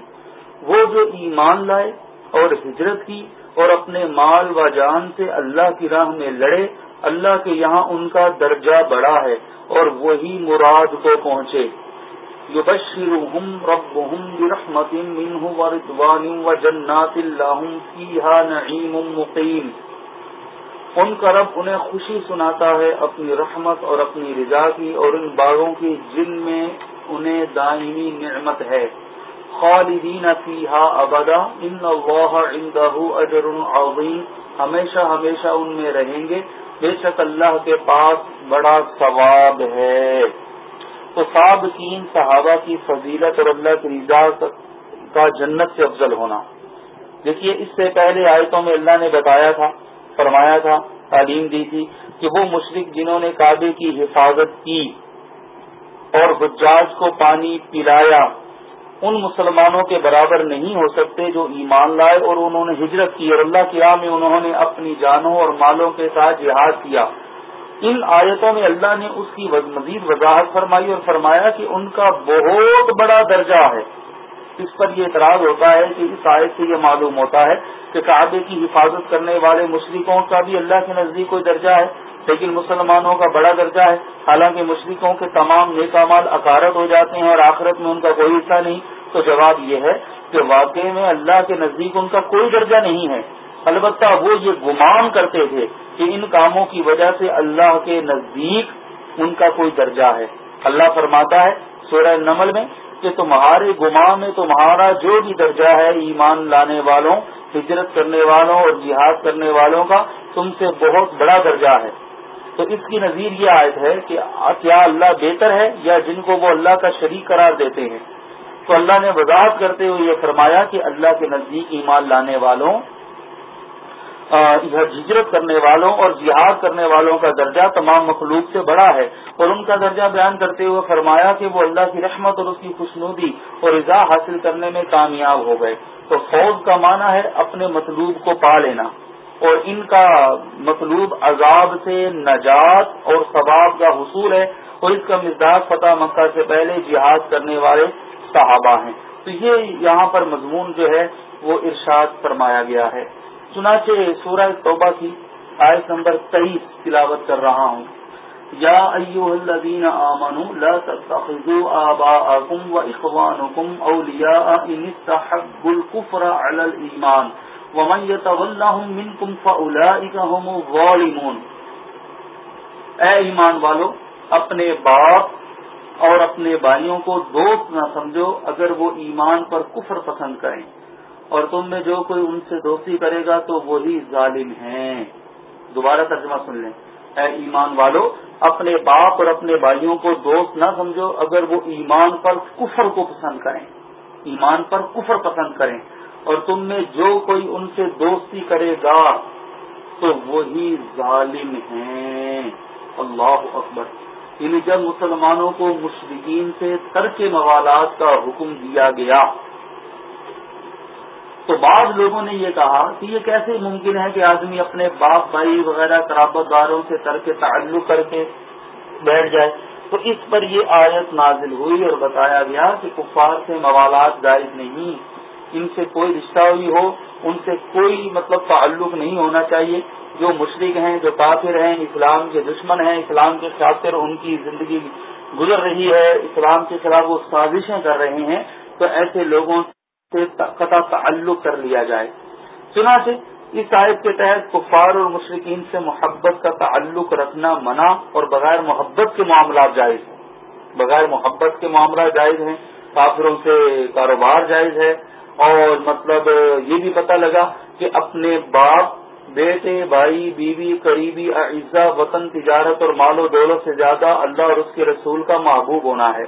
وہ جو ایمان لائے اور ہجرت کی اور اپنے مال و جان سے اللہ کی راہ میں لڑے، اللہ کے یہاں ان کا درجہ بڑا ہے اور وہی مراد کو پہنچے۔ جنات نعیم مقیم۔ ان کا رب انہیں خوشی سناتا ہے اپنی رحمت اور اپنی رضا کی اور ان باغوں کی جن میں انہیں دائمی نعمت ہے۔ خالدین فیہا ابدا، ان اللہ عنده اجر عظیم۔ ہمیشہ ہمیشہ ان میں رہیں گے۔ بے شک اللہ کے پاس بڑا ثواب ہے۔ تو صابقین صحابہ کی فضیلت اور اللہ کی رضا کا جنت سے افضل ہونا۔ دیکھیے، اس سے پہلے آیتوں میں اللہ نے بتایا تھا، فرمایا تھا، تعلیم دی تھی کہ وہ مشرق جنہوں نے کعبے کی حفاظت کی۔ اور حجاج کو پانی پلایا۔ ان مسلمانوں کے برابر نہیں ہو سکتے جو ایمان لائے اور انہوں نے ہجرت کی اور اللہ کی راہ میں انہوں نے اپنی جانوں اور مالوں کے ساتھ جہاد کیا۔ ان آیتوں میں اللہ نے اس کی مزید وضاحت فرمائی اور فرمایا کہ ان کا بہت بڑا درجہ ہے۔ اس پر یہ اعتراض ہوتا ہے کہ اس آیت سے یہ معلوم ہوتا ہے کہ کعبے کی حفاظت کرنے والے مشرقوں کا بھی اللہ کے نزدیک کوئی درجہ ہے۔ لیکن مسلمانوں کا بڑا درجہ ہے۔ حالانکہ مشرقوں کے تمام نیکامال اکارت ہو جاتے ہیں اور آخرت میں ان کا کوئی حصہ نہیں۔ تو جواب یہ ہے کہ واقعی میں اللہ کے نزدیک ان کا کوئی درجہ نہیں ہے۔ البتہ وہ یہ گمان کرتے تھے کہ ان کاموں کی وجہ سے اللہ کے نزدیک ان کا کوئی درجہ ہے۔ اللہ فرماتا ہے سورہ نمل میں کہ تمہارے گمان میں تمہارا جو بھی درجہ ہے، ایمان لانے والوں، ہجرت کرنے والوں اور جہاد کرنے والوں کا تم سے بہت بڑا درجہ ہے۔ تو اس کی نظیر یہ آیت ہے کہ کیا اللہ بہتر ہے یا جن کو وہ اللہ کا شریک قرار دیتے ہیں؟ تو اللہ نے وضاحت کرتے ہوئے یہ فرمایا کہ اللہ کے نزدیک ایمان لانے والوں ہجرت کرنے والوں اور جہاد کرنے والوں کا درجہ تمام مخلوق سے بڑا ہے۔ اور ان کا درجہ بیان کرتے ہوئے فرمایا کہ وہ اللہ کی رحمت اور اس کی خوشنودی اور رضا حاصل کرنے میں کامیاب ہو گئے۔ تو فوج کا معنی ہے اپنے مطلوب کو پا لینا۔ اور ان کا مطلوب عذاب سے نجات اور ثواب کا حصول ہے اور اس کا مزاج فتح مکہ سے پہلے جہاد کرنے والے صحابہ ہیں۔ تو یہ یہاں پر مضمون جو ہے وہ ارشاد فرمایا گیا ہے۔ چنانچہ سورہ توبہ کی آیت نمبر تیئیس تلاوت کر رہا ہوں۔ یا ایوہ الذین آمنوا لا تتخذوا آباءکم و اخوانکم اولیاء ان استحبوا الكفر علی الایمان۔ ومن يتولهم منکم فاولئک هم الظالمون۔ اے ایمان والو، اپنے باپ اور اپنے بھائیوں کو دوست نہ سمجھو، اگر وہ ایمان پر کفر پسند کریں اور تم میں جو کوئی ان سے دوستی کرے گا تو وہی ظالم ہیں۔ دوبارہ ترجمہ سن لیں۔ اے ایمان والو، اپنے باپ اور اپنے بھائیوں کو دوست نہ سمجھو، اگر وہ ایمان پر کفر کو پسند کریں، ایمان پر کفر پسند کریں اور تم میں جو کوئی ان سے دوستی کرے گا تو وہی ظالم ہیں۔ اللہ اکبر۔ یعنی جب مسلمانوں کو مشرقین سے ترک موالات کا حکم دیا گیا، تو بعض لوگوں نے یہ کہا کہ یہ کیسے ممکن ہے کہ آدمی اپنے باپ بھائی وغیرہ قرابت داروں سے تر کے تعلق کر کے بیٹھ جائے۔ تو اس پر یہ آیت نازل ہوئی اور بتایا گیا کہ کفار سے موالات جائز نہیں۔ ان سے کوئی رشتہ ہوئی ہو، ان سے کوئی مطلب تعلق نہیں ہونا چاہیے۔ جو مشرق ہیں، جو کافر ہیں، اسلام کے دشمن ہیں، اسلام کے خاطر ان کی زندگی گزر رہی ہے، اسلام کے خلاف وہ سازشیں کر رہے ہیں، تو ایسے لوگوں سے قطع تعلق کر لیا جائے۔ چنا سے اس آیت کے تحت کفار اور مشرقین سے محبت کا تعلق رکھنا منع اور بغیر محبت کے معاملات جائز ہیں۔ بغیر محبت کے معاملات جائز ہیں، کافروں سے کاروبار جائز ہے اور مطلب یہ بھی پتہ لگا کہ اپنے باپ، بیٹے، بھائی، بیوی، قریبی، اعزا، وطن، تجارت اور مال و دولت سے زیادہ اللہ اور اس کے رسول کا محبوب ہونا ہے۔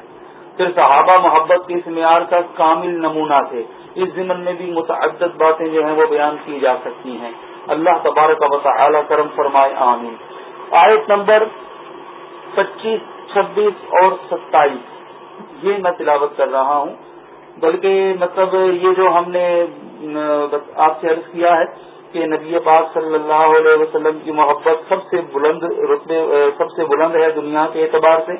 پھر صحابہ محبت کے اس معیار کا کامل نمونہ تھے۔ اس ضمن میں بھی متعدد باتیں جو ہیں وہ بیان کی جا سکتی ہیں۔ اللہ تبارک و تعالی کرم فرمائے، آمین۔ آیت نمبر پچیس، چھبیس اور ستائیس۔ یہ میں تلاوت کر رہا ہوں۔ بلکہ مطلب یہ جو ہم نے، آپ سے عرض کیا ہے کہ نبی پاک صلی اللہ علیہ وسلم کی محبت سب سے بلند رتبے سب سے بلند ہے دنیا کے اعتبار سے۔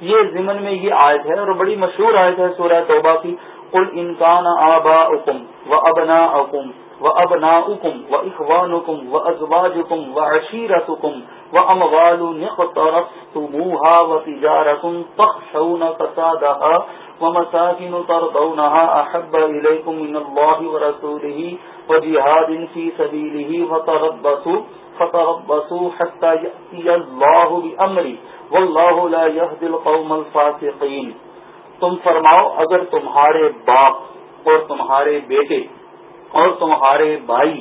یہ ضمن میں یہ آیت ہے اور بڑی مشہور آیت ہے سورہ توبہ کی۔ کل انکان آبا حکم و ابنا حکم و ابنا حکم و اخوان حکم و ازواج حکم و عشیرت حکم و اموال تموہا و تجارت تخشون ومساكن ترضونها أحب إليكم من الله ورسوله وجهاد في سبيله فتربصوا فتربصوا حتى يأتي الله بأمره واللہ لا يهدي القوم الفاسقين۔ تم فرماؤ، اگر تمہارے باپ اور تمہارے بیٹے اور تمہارے بھائی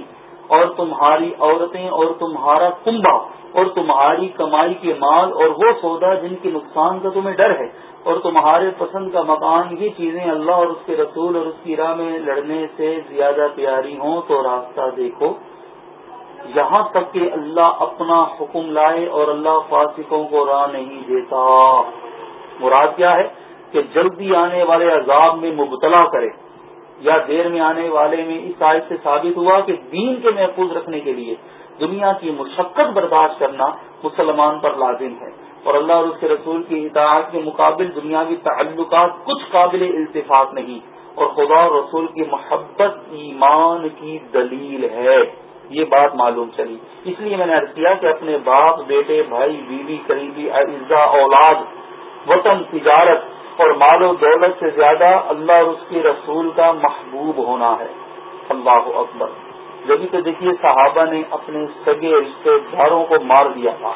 اور تمہاری عورتیں اور تمہارا کنبا اور تمہاری کمائی کے مال اور وہ سودا جن کے نقصان کا تمہیں ڈر ہے اور تمہارے پسند کا مکان یہ چیزیں اللہ اور اس کے رسول اور اس کی راہ میں لڑنے سے زیادہ پیاری ہوں تو راستہ دیکھو۔ یہاں تک کہ اللہ اپنا حکم لائے اور اللہ فاسقوں کو راہ نہیں دیتا۔ مراد کیا ہے؟ کہ جلدی آنے والے عذاب میں مبتلا کرے۔ یا دیر میں آنے والے میں اس سائز سے ثابت ہوا کہ دین کے محفوظ رکھنے کے لیے دنیا کی مشقت برداشت کرنا مسلمان پر لازم ہے۔ اور اللہ اور اس کے رسول کی اطاعت کے مقابل دنیاوی تعلقات کچھ قابل التفاق نہیں۔ اور خدا اور رسول کی محبت ایمان کی دلیل ہے۔ یہ بات معلوم چلی۔ اس لیے میں نے عرض کیا کہ اپنے باپ، بیٹے، بھائی، بیوی، قریبی اعزا اولاد، وطن، تجارت اور مال و دولت سے زیادہ اللہ اور اس کے رسول کا محبوب ہونا ہے۔ اللہ اکبر۔ جبھی تو دیکھیے صحابہ نے اپنے سگے رشتے داروں کو مار دیا تھا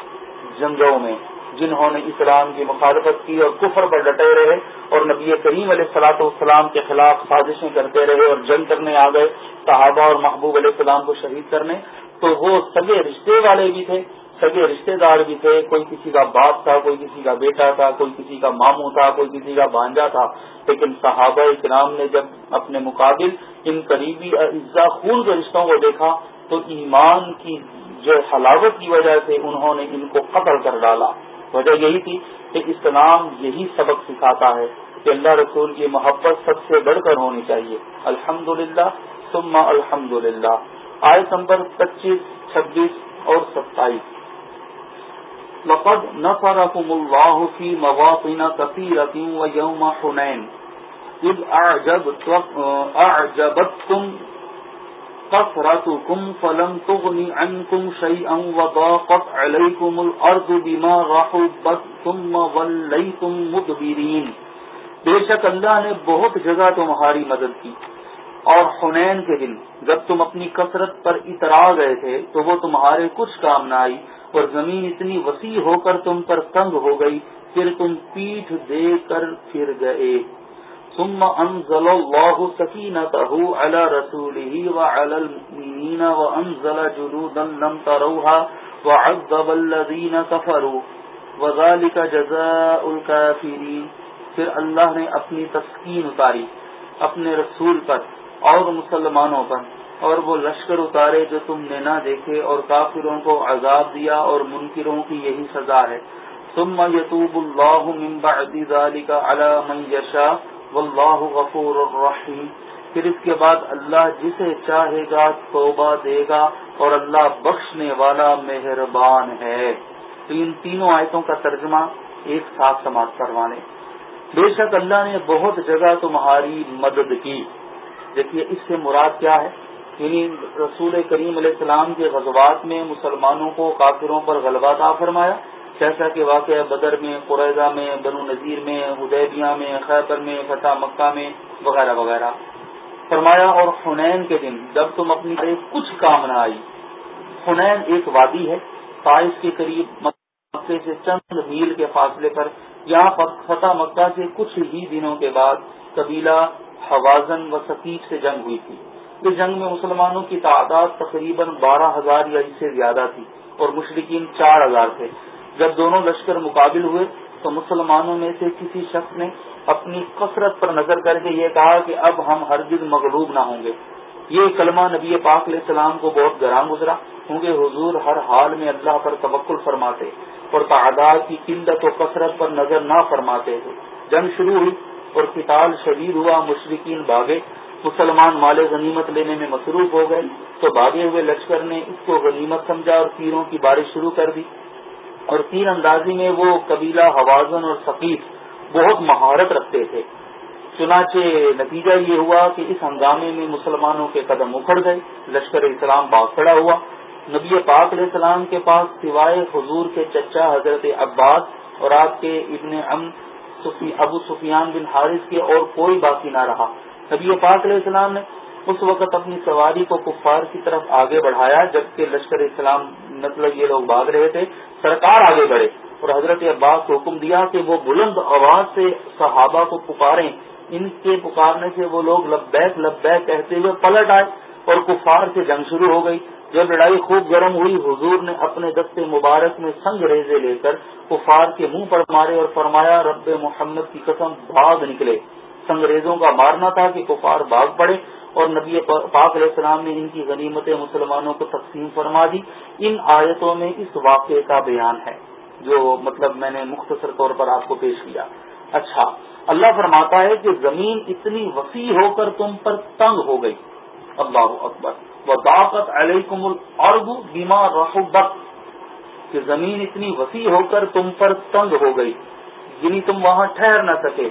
جنگوں میں۔ جنہوں نے اسلام کی مخالفت کی اور کفر پر ڈٹے رہے اور نبی کریم علیہ السلاط والسلام کے خلاف سازشیں کرتے رہے اور جنگ کرنے آ گئے، صحابہ اور محبوب علیہ السلام کو شہید کرنے، تو وہ سگے رشتے والے بھی تھے، سگے رشتے دار بھی تھے، کوئی کسی کا باپ تھا، کوئی کسی کا بیٹا تھا، کوئی کسی کا ماموں تھا، کوئی کسی کا بانجا تھا، لیکن صحابہ اکرام نے جب اپنے مقابل ان قریبی اجزا خون کے رشتوں کو دیکھا، تو ایمان کی جو حلاوت کی وجہ سے انہوں نے ان کو قتل کر ڈالا۔ وجہ یہی تھی کہ اسلام یہی سبق سکھاتا ہے کہ اللہ رسول کی محبت سب سے بڑھ کر ہونی چاہیے۔ الحمد للہ ثم الحمد للہ آیت نمبر پچیس، چھبیس اور ستائیس۔ لقد نصركم الله في مواطن كثيرة ويوم حنين إذ أعجبتكم كثرتكم فلم تغن عنكم شيئا وضاقت عليكم الأرض بما رحبت ثم ظليتم مدبرين۔ بے شک اللہ نے بہت جگہ تمہاری مدد کی۔ اور حنین کے دن جب تم اپنی کثرت پر اترا گئے تھے تو وہ تمہارے کچھ کام نہ آئی اور زمین اتنی وسیع ہو کر تم پر تنگ ہو گئی، پھر تم پیٹھ دے کر پھر گئے۔ ثم انزل الله سكينته على رسوله وعلى المؤمنين وانزل جلودا لم تروها وعذب الذين كفروا. وذلك جزاء الكافرين. پھر اللہ نے اپنی تسکین اتاری، اپنے رسول پر اور مسلمانوں پر، اور وہ لشکر اتارے جو تم نے نہ دیکھے، اور کافروں کو عذاب دیا اور منکروں کی یہی سزا ہے. ثم يتوب الله من بعد ذلك على من يشاء واللہ غفور الرحیم۔ پھر اس کے بعد اللہ جسے چاہے گا توبہ دے گا اور اللہ بخشنے والا مہربان ہے۔ تو ان تینوں آیتوں کا ترجمہ ایک ساتھ سماعت کروانے بے شک اللہ نے بہت جگہ تمہاری مدد کی۔ دیکھیے اس سے مراد کیا ہے؟ یعنی رسول کریم علیہ السلام کے غزوات میں مسلمانوں کو کافروں پر غلبہ تھا فرمایا۔ جیسا کہ واقع بدر میں قریضہ میں، بنو نذیر میں، حدیبیہ میں، خیبر میں، فتح مکہ میں، وغیرہ وغیرہ۔ فرمایا، اور حنین کے دن جب تم اپنی کچھ کام نہ آئی۔ حنین ایک وادی ہے، طائف کے قریب مکے سے چند میل کے فاصلے پر، یہاں فتح مکہ سے کچھ ہی دنوں کے بعد قبیلہ حوازن و ثقیف سے جنگ ہوئی تھی۔ اس جنگ میں مسلمانوں کی تعداد تقریباً بارہ ہزار یا اس سے زیادہ تھی، اور مشرقین چار ہزار تھے۔ جب دونوں لشکر مقابل ہوئے تو مسلمانوں میں سے کسی شخص نے اپنی کثرت پر نظر کر کے یہ کہا کہ اب ہم ہر دن مغلوب نہ ہوں گے۔ یہ کلمہ نبی پاک علیہ السلام کو بہت گرام گزرا، کیونکہ حضور ہر حال میں اللہ پر توکل فرماتے اور تعداد کی قلت و کثرت پر نظر نہ فرماتے تھے۔ جنگ شروع ہوئی اور قتال شدید ہوا مشرقین باغے مسلمان مال غنیمت لینے میں مصروف ہو گئے۔ تو باغے ہوئے لشکر نے اس کو غنیمت سمجھا اور تیروں کی بارش شروع کر دی۔ اور تیر اندازی میں وہ قبیلہ حوازن اور ثقیف بہت مہارت رکھتے تھے۔ چنانچہ نتیجہ یہ ہوا کہ اس ہنگامے میں مسلمانوں کے قدم اکھڑ گئے، لشکر اسلام باغ کھڑا ہوا۔ نبی پاک علیہ السلام کے پاس سوائے حضور کے چچا حضرت عباس اور آپ کے ابن ام ابو سفیان بن حارث کے اور کوئی باقی نہ رہا۔ نبی پاک علیہ السلام نے اس وقت اپنی سواری کو کفار کی طرف آگے بڑھایا، جبکہ لشکر اسلام مطلب یہ لوگ بھاگ رہے تھے۔ سرکار آگے بڑھے اور حضرت عباس کو حکم دیا کہ وہ بلند آواز سے صحابہ کو پکاریں۔ ان کے پکارنے سے وہ لوگ لبیک لبیک کہتے ہوئے پلٹ آئے اور کفار سے جنگ شروع ہو گئی۔ جب لڑائی خوب گرم ہوئی، حضور نے اپنے دستے مبارک میں سنگ ریزے لے کر کفار کے منہ پر مارے اور فرمایا، رب محمد کی قسم، بھاگ نکلے۔ سنگریزوں کا مارنا تھا کہ کفار بھاگ پڑے اور نبی پاک علیہ السلام نے ان کی غنیمت مسلمانوں کو تقسیم فرما دی۔ ان آیتوں میں اس واقعے کا بیان ہے، جو مطلب میں نے مختصر طور پر آپ کو پیش کیا۔ اچھا اللہ فرماتا ہے کہ زمین اتنی وسیع ہو کر تم پر تنگ ہو گئی۔ اللہ اکبر۔ و علیکم العرب بیما رحبت۔ کہ زمین اتنی وسیع ہو کر تم پر تنگ ہو گئی یعنی تم وہاں ٹھہر نہ سکے۔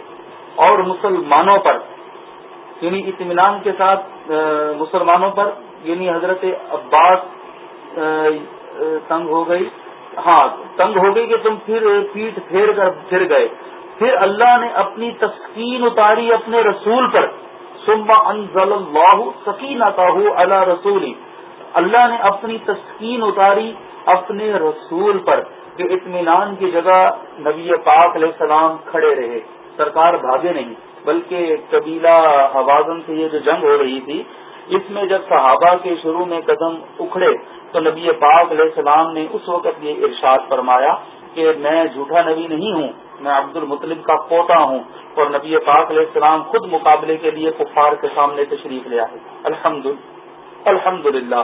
اور مسلمانوں پر یعنی اطمینان کے ساتھ مسلمانوں پر یعنی حضرت عباس تنگ ہو گئی۔ ہاں تنگ ہو گئی کہ تم پھر پیٹ پھیر کر پھر گئے۔ پھر اللہ نے اپنی تسکین اتاری اپنے رسول پر۔ سما انزل اللہ سکین اللہ رسول اللہ نے اپنی تسکین اتاری اپنے رسول پر کہ اطمینان کی جگہ نبی پاک علیہ السلام کھڑے رہے۔ سرکار بھاگے نہیں، بلکہ قبیلہ حوازن سے یہ جو جنگ ہو رہی تھی، اس میں جب صحابہ کے شروع میں قدم اکھڑے تو نبی پاک علیہ السلام نے اس وقت یہ ارشاد فرمایا کہ میں جھوٹا نبی نہیں ہوں، میں عبد المطلب کا پوتا ہوں اور نبی پاک علیہ السلام خود مقابلے کے لیے کفار کے سامنے تشریف لے آئے۔ الحمد الحمد للہ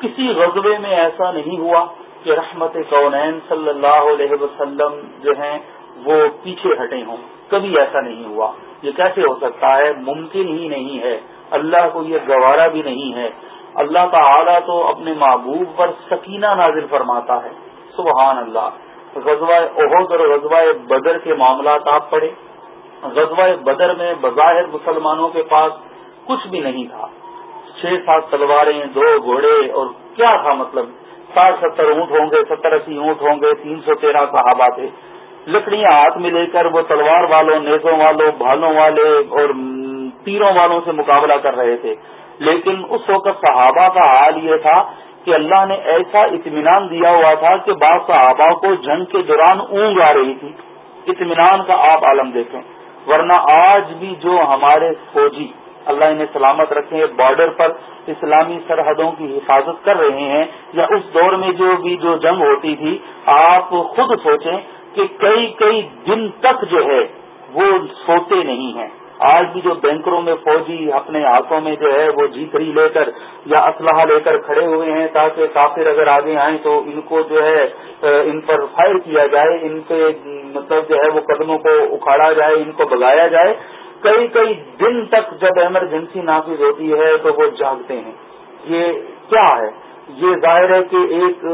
کسی غزبے میں ایسا نہیں ہوا کہ رحمت کونین صلی اللہ علیہ وسلم جو ہیں وہ پیچھے ہٹے ہوں۔ کبھی ایسا نہیں ہوا۔ یہ کیسے ہو سکتا ہے؟ ممکن ہی نہیں ہے۔ اللہ کو یہ گوارا بھی نہیں ہے۔ اللہ تعالی تو اپنے محبوب پر سکینہ نازل فرماتا ہے۔ سبحان اللہ۔ غزوہ عہد اور غزوہ بدر کے معاملات آپ پڑھے غزوہ بدر میں بظاہر مسلمانوں کے پاس کچھ بھی نہیں تھا۔ چھ سات تلواریں، دو گھوڑے اور کیا تھا مطلب؟ ساٹھ ستر اونٹ ہوں گے، ستر اسی اونٹ ہوں گے، تین سو تیرہ صحابہ تھے۔ لکڑیاں ہاتھ میں لے کر وہ تلوار والوں، نیزوں والوں، بھالوں والے اور تیروں والوں سے مقابلہ کر رہے تھے۔ لیکن اس وقت صحابہ کا حال یہ تھا کہ اللہ نے ایسا اطمینان دیا ہوا تھا کہ بعض صحابہ کو جنگ کے دوران اونگ آ رہی تھی۔ اطمینان کا آپ عالم دیکھیں۔ ورنہ آج بھی جو ہمارے فوجی اللہ انہیں سلامت رکھیں بارڈر پر اسلامی سرحدوں کی حفاظت کر رہے ہیں، یا اس دور میں جو بھی جو جنگ ہوتی تھی، آپ خود سوچیں کہ کئی کئی دن تک جو ہے وہ سوتے نہیں ہیں۔ آج بھی جو بینکروں میں فوجی اپنے ہاتھوں میں جو ہے وہ جیتری لے کر یا اسلحہ لے کر کھڑے ہوئے ہیں تاکہ کافر اگر آگے آئیں تو ان کو جو ہے ان پر فائر کیا جائے، ان پہ مطلب جو ہے وہ قدموں کو اکھاڑا جائے، ان کو بگایا جائے۔ کئی کئی دن تک جب ایمرجنسی نافذ ہوتی ہے تو وہ جاگتے ہیں۔ یہ کیا ہے؟ یہ ظاہر ہے کہ ایک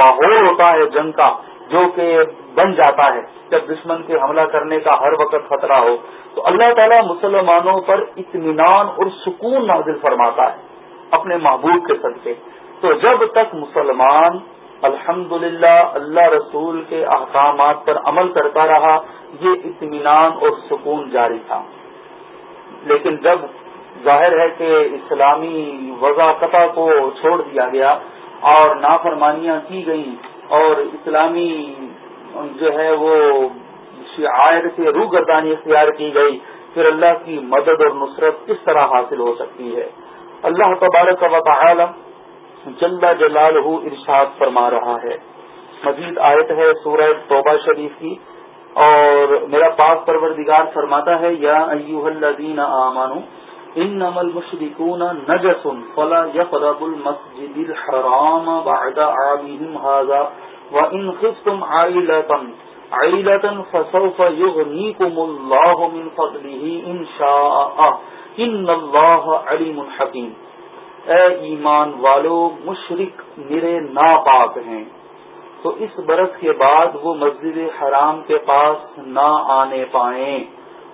ماحول ہوتا ہے جنگ کا۔ جو کہ بن جاتا ہے، جب دشمن کے حملہ کرنے کا ہر وقت خطرہ ہو، تو اللہ تعالیٰ مسلمانوں پر اطمینان اور سکون نازل فرماتا ہے، اپنے محبوب کے صدقے تو جب تک مسلمان الحمد اللہ رسول کے احکامات پر عمل کرتا رہا، یہ اطمینان اور سکون جاری تھا۔ لیکن جب ظاہر ہے کہ اسلامی وضاقتہ کو چھوڑ دیا گیا اور نافرمانیاں کی گئیں اور اسلامی جو ہے وہ شعائر سے روح گردانی اختیار کی گئی، پھر اللہ کی مدد اور نصرت کس طرح حاصل ہو سکتی ہے؟ اللہ تبارک و تعالی جل جلال ارشاد فرما رہا ہے۔ مزید آیت ہے سورہ توبہ شریف کی۔ اور میرا پاک پروردگار فرماتا ہے، یا ایوہ الذین آمنوا انما المشركون نجس فلا يقربوا المسجد الحرام بعد عامهم هذا. وان خفتم عائلة عائلة فسوف يغنيكم الله من فضله ان شاء. ان اللہ علیم حکیم اے ایمان والو مشرق میرے ناپاک ہیں. تو اس برس کے بعد وہ مسجد حرام کے پاس نہ آنے پائیں۔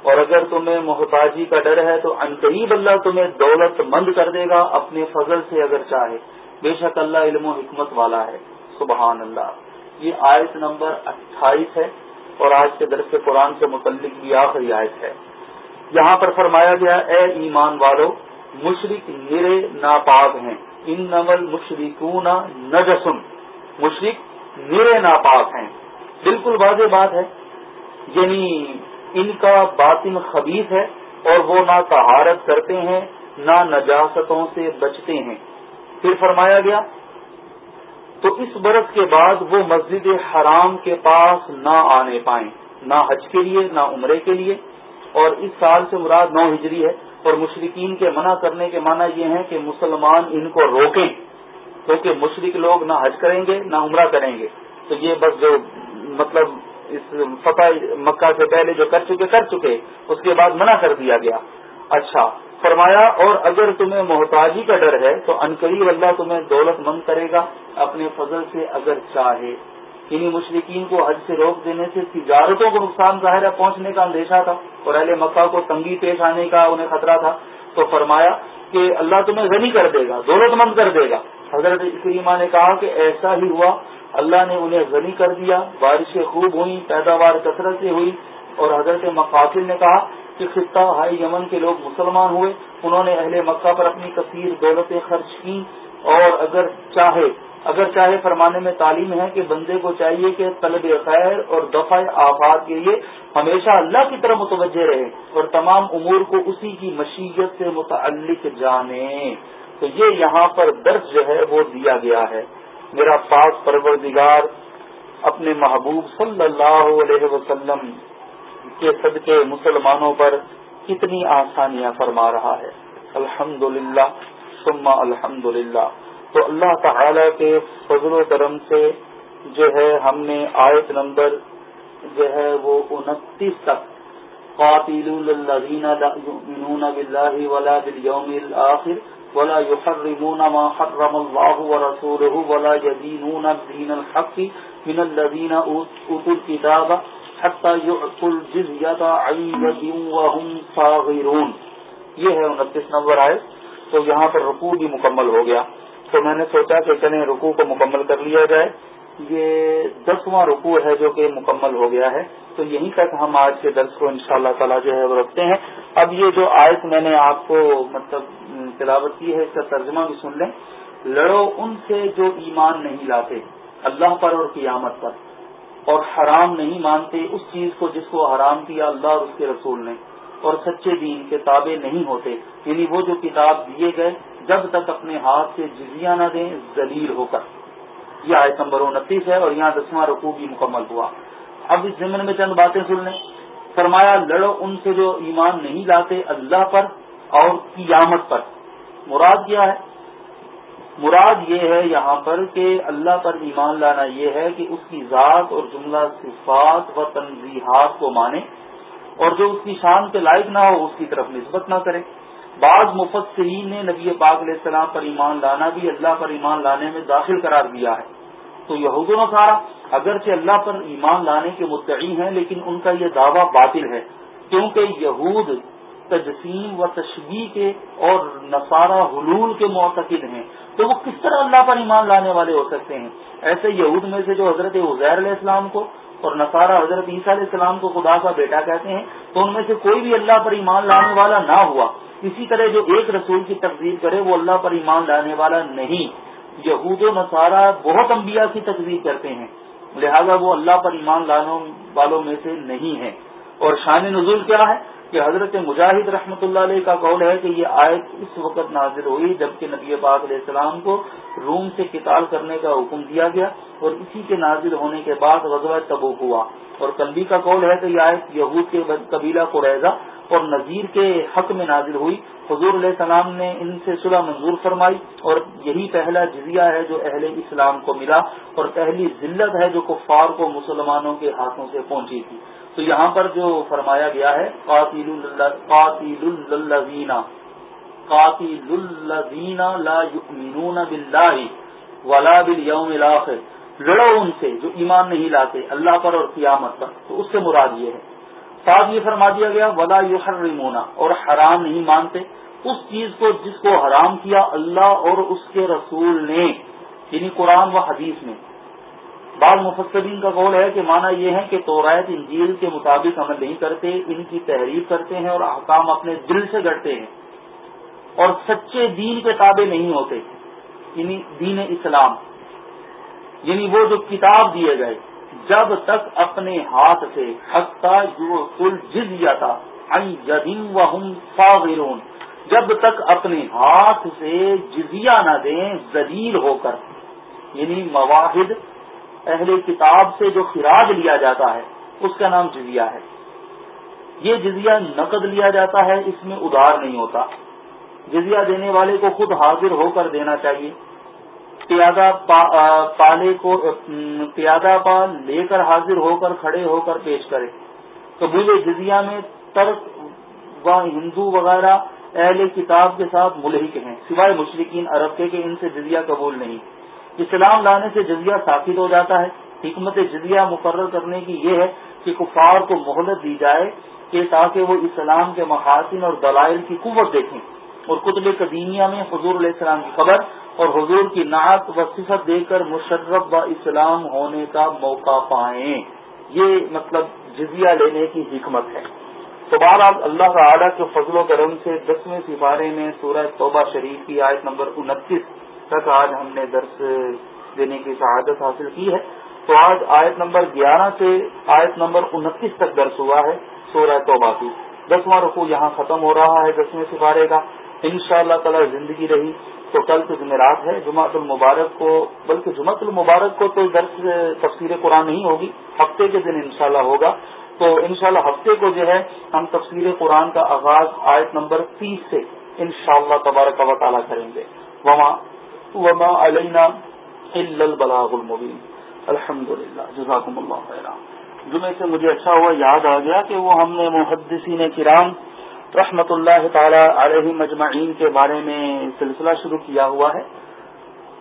اور اگر تمہیں محتاجی کا ڈر ہے تو قریب اللہ تمہیں دولت مند کر دے گا اپنے فضل سے اگر چاہے۔ بے شک اللہ علم و حکمت والا ہے۔ سبحان اللہ۔ یہ آیت نمبر اٹھائیس ہے اور آج کے درس قرآن سے متعلق بھی آخری آیت ہے۔ یہاں پر فرمایا گیا، اے ایمان والو مشرق میرے ناپاک ہیں۔ ان نمل مشرقون نجسن۔ مشرق میرے ناپاک ہیں۔ بالکل واضح بات ہے۔ یعنی ان کا باطن خبیص ہے اور وہ نہ تہارت کرتے ہیں، نہ نجاستوں سے بچتے ہیں۔ پھر فرمایا گیا، تو اس برس کے بعد وہ مسجد حرام کے پاس نہ آنے پائیں، نہ حج کے لیے، نہ عمرے کے لیے۔ اور اس سال سے مراد نو ہجری ہے۔ اور مشرقین کے منع کرنے کے معنی یہ ہے کہ مسلمان ان کو روکیں، کیونکہ مشرق لوگ نہ حج کریں گے، نہ عمرہ کریں گے۔ تو یہ بس جو مطلب اس فتح مکہ سے پہلے جو کر چکے کر چکے، اس کے بعد منع کر دیا گیا۔ اچھا فرمایا، اور اگر تمہیں محتاجی کا ڈر ہے، تو انقریب اللہ تمہیں دولت مند کرے گا، اپنے فضل سے اگر چاہے۔ انہیں مشرقین کو حج سے روک دینے سے تجارتوں کو نقصان ظاہر ہے، پہنچنے کا اندیشہ تھا، اور اہل مکہ کو تنگی پیش آنے کا انہیں خطرہ تھا۔ تو فرمایا کہ اللہ تمہیں غنی کر دے گا، دولت مند کر دے گا۔ حضرت کریمہ نے کہا کہ ایسا ہی ہوا اللہ نے انہیں غنی کر دیا، بارشیں خوب ہوئی پیداوار کثرت سے ہوئی اور حضرت مقاصل نے کہا کہ خطہ ہائی یمن کے لوگ مسلمان ہوئے، انہوں نے اہل مکہ پر اپنی کثیر دولتیں خرچ کی اور اگر چاہے اگر چاہے فرمانے میں تعلیم ہے کہ بندے کو چاہیے کہ طلب خیر اور دفاع آفات کے لیے ہمیشہ اللہ کی طرف متوجہ رہے اور تمام امور کو اسی کی مشیت سے متعلق جانے۔ تو یہ یہاں پر درج جو ہے وہ دیا گیا ہے۔ میرا پاک پروردگار اپنے محبوب صلی اللہ علیہ وسلم کے صدقے مسلمانوں پر کتنی آسانیاں فرما رہا ہے۔ الحمد للہ الحمد للہ تو اللہ تعالی کے فضل و کرم سے جو ہے ہم نے آیت نمبر جو ہے وہ انتیس تک قاتل الذين لا يؤمنون بالله ولا باليوم ولا يحرمون ما حرم الله ورسوله ولا يدينون الدين الحق من الذين أوتوا الكتاب حتى يعطوا الجزية عن يد وهم صاغرون. یہ ہے انتیس نمبر آئے تو یہاں پر رکوع بھی مکمل ہو گیا. تو میں نے سوچا کہ چلیں رکوع کو مکمل کر لیا جائے. یہ دسواں رکوع ہے جو کہ مکمل ہو گیا ہے. تو یہیں تک ہم آج کے درس کو انشاءاللہ شاء تعالیٰ جو ہے وہ رکھتے ہیں. اب یہ جو آیت میں نے آپ کو مطلب تلاوت کی ہے اس کا ترجمہ بھی سن لیں۔ لڑو ان سے جو ایمان نہیں لاتے، اللہ پر اور قیامت پر۔ اور حرام نہیں مانتے اس چیز کو جس کو حرام کیا اللہ اور اس کے رسول نے۔ اور سچے دین کے تابع نہیں ہوتے یعنی وہ جو کتاب دیے گئے، جب تک اپنے ہاتھ سے جزیاں نہ دیں، ذلیل ہو کر۔ یہ آیت نمبر انتیس ہے اور یہاں دسواں رقو بھی مکمل ہوا۔ اب اس زمین میں چند باتیں سن لیں۔ فرمایا، لڑو ان سے جو ایمان نہیں لاتے، اللہ پر اور قیامت پر۔ مراد کیا ہے؟ مراد یہ ہے یہاں پر کہ اللہ پر ایمان لانا یہ ہے کہ اس کی ذات اور جملہ صفات و تنظیحات کو مانے اور جو اس کی شان کے لائق نہ ہو اس کی طرف نسبت نہ کرے۔ بعض مفسرین نے نبی پاک علیہ السلام پر ایمان لانا بھی اللہ پر ایمان لانے میں داخل قرار دیا ہے۔ تو یہود و نصارہ اگرچہ اللہ پر ایمان لانے کے مدعی ہیں لیکن ان کا یہ دعویٰ باطل ہے۔ کیونکہ یہود تجسیم و تشبیح کے اور نصارہ حلول کے معتقد ہیں۔ تو وہ کس طرح اللہ پر ایمان لانے والے ہو سکتے ہیں؟ ایسے یہود میں سے جو حضرت عزیر علیہ السلام کو اور نصارہ حضرت عیسیٰ علیہ السلام کو خدا کا بیٹا کہتے ہیں، تو ان میں سے کوئی بھی اللہ پر ایمان لانے والا نہ ہوا۔ اسی طرح جو ایک رسول کی تقدیر کرے، وہ اللہ پر ایمان لانے والا نہیں۔ یہود و نصارہ بہت انبیاء کی تقدیر کرتے ہیں، لہذا وہ اللہ پر ایمان لانے والوں میں سے نہیں ہے اور شان نزول کیا ہے؟ کہ حضرت مجاہد رحمۃ اللہ علیہ کا قول ہے کہ یہ آیت اس وقت نازل ہوئی جبکہ نبی پاک علیہ السلام کو روم سے قتال کرنے کا حکم دیا گیا اور اسی کے نازل ہونے کے بعد غزوہ تبوک ہوا اور کلبی کا قول ہے کہ یہ آیت یہود کے قبیلہ کو اور نذیر کے حق میں نازل ہوئی۔ حضور علیہ السلام نے ان سے صلح منظور فرمائی اور یہی پہلا جزیہ ہے جو اہل اسلام کو ملا اور پہلی ذلت ہے جو کفار کو مسلمانوں کے ہاتھوں سے پہنچی تھی۔ تو یہاں پر جو فرمایا گیا ہے قاتل الزینہ قاتل الزینہ لا یؤمنون باللہ ولا بالیوم الاخر۔ لڑو ان سے جو ایمان نہیں لاتے، اللہ پر اور قیامت پر۔ تو اس سے مراد یہ ہے۔ ساتھ یہ فرما دیا گیا، ولا یحرمونا اور حرام نہیں مانتے۔ اس چیز کو جس کو حرام کیا اللہ اور اس کے رسول نے یعنی قرآن و حدیث میں۔ بعض مفسرین کا قول ہے کہ مانا یہ ہے کہ توریت انجیل کے مطابق عمل نہیں کرتے، ان کی تحریر کرتے ہیں اور احکام اپنے دل سے گڑتے ہیں۔ اور سچے دین کے تابع نہیں ہوتے یعنی دین اسلام۔ یعنی وہ جو کتاب دیے گئے جب تک اپنے ہاتھ سے حقہ جو کل جزیا تھا جب تک اپنے ہاتھ سے جزیا نہ دیں، ذلیل ہو کر یعنی مواحد اہل کتاب سے جو خراج لیا جاتا ہے، اس کا نام جزیا ہے۔ یہ جزیا نقد لیا جاتا ہے، اس میں ادھار نہیں ہوتا۔ جزیا دینے والے کو خود حاضر ہو کر دینا چاہیے۔ پیادہ پالے کو پیادہ پا لے کر حاضر ہو کر کھڑے ہو کر پیش کرے۔ قبول جزیا میں ترک و ہندو وغیرہ اہل کتاب کے ساتھ ملحق ہیں، سوائے مشرقین عرب کے کہ ان سے جزیہ قبول نہیں۔ اسلام لانے سے جزیہ ثابت ہو جاتا ہے۔ حکمت جزیہ مقرر کرنے کی یہ ہے کہ کفار کو مہلت دی جائے کہ تاکہ وہ اسلام کے محاسن اور دلائل کی قوت دیکھیں۔ اور کتب قدیمیہ میں حضور علیہ السلام کی خبر اور حضور کی نعت و صفت دے کر مشرف و اسلام ہونے کا موقع پائیں۔ یہ مطلب جزیہ لینے کی حکمت ہے۔ تو بہرحال اللہ تعالیٰ کے فضل و کرم سے دسویں سپارے میں سورہ توبہ شریف کی آیت نمبر انتیس تک آج ہم نے درس دینے کی شہادت حاصل کی ہے۔ تو آج آیت نمبر گیارہ سے آیت نمبر انتیس تک درس ہوا ہے سورہ توبہ کی۔ دسواں رقو یہاں ختم ہو رہا ہے دسویں سپارے کا۔ ان شاء اللہ تعالی زندگی رہی تو کل تو جمعرات ہے، جمعۃ المبارک کو، بلکہ جمعۃ المبارک کو تو درس تفسیر قرآن نہیں ہوگی، ہفتے کے دن انشاءاللہ ہوگا۔ تو انشاءاللہ ہفتے کو جو ہے، ہم تفسیر قرآن کا آغاز آیت نمبر تیس سے انشاءاللہ تبارک و تعالیٰ کریں گے۔ وہاں وما علینا البلاغ المبین۔ الحمد للہ جزاکم اللہ خیر جمعے سے مجھے اچھا ہوا یاد آ گیا کہ وہ ہم نے محدثین کرام رحمت اللہ تعالی علیہ مجمعین کے بارے میں سلسلہ شروع کیا ہوا ہے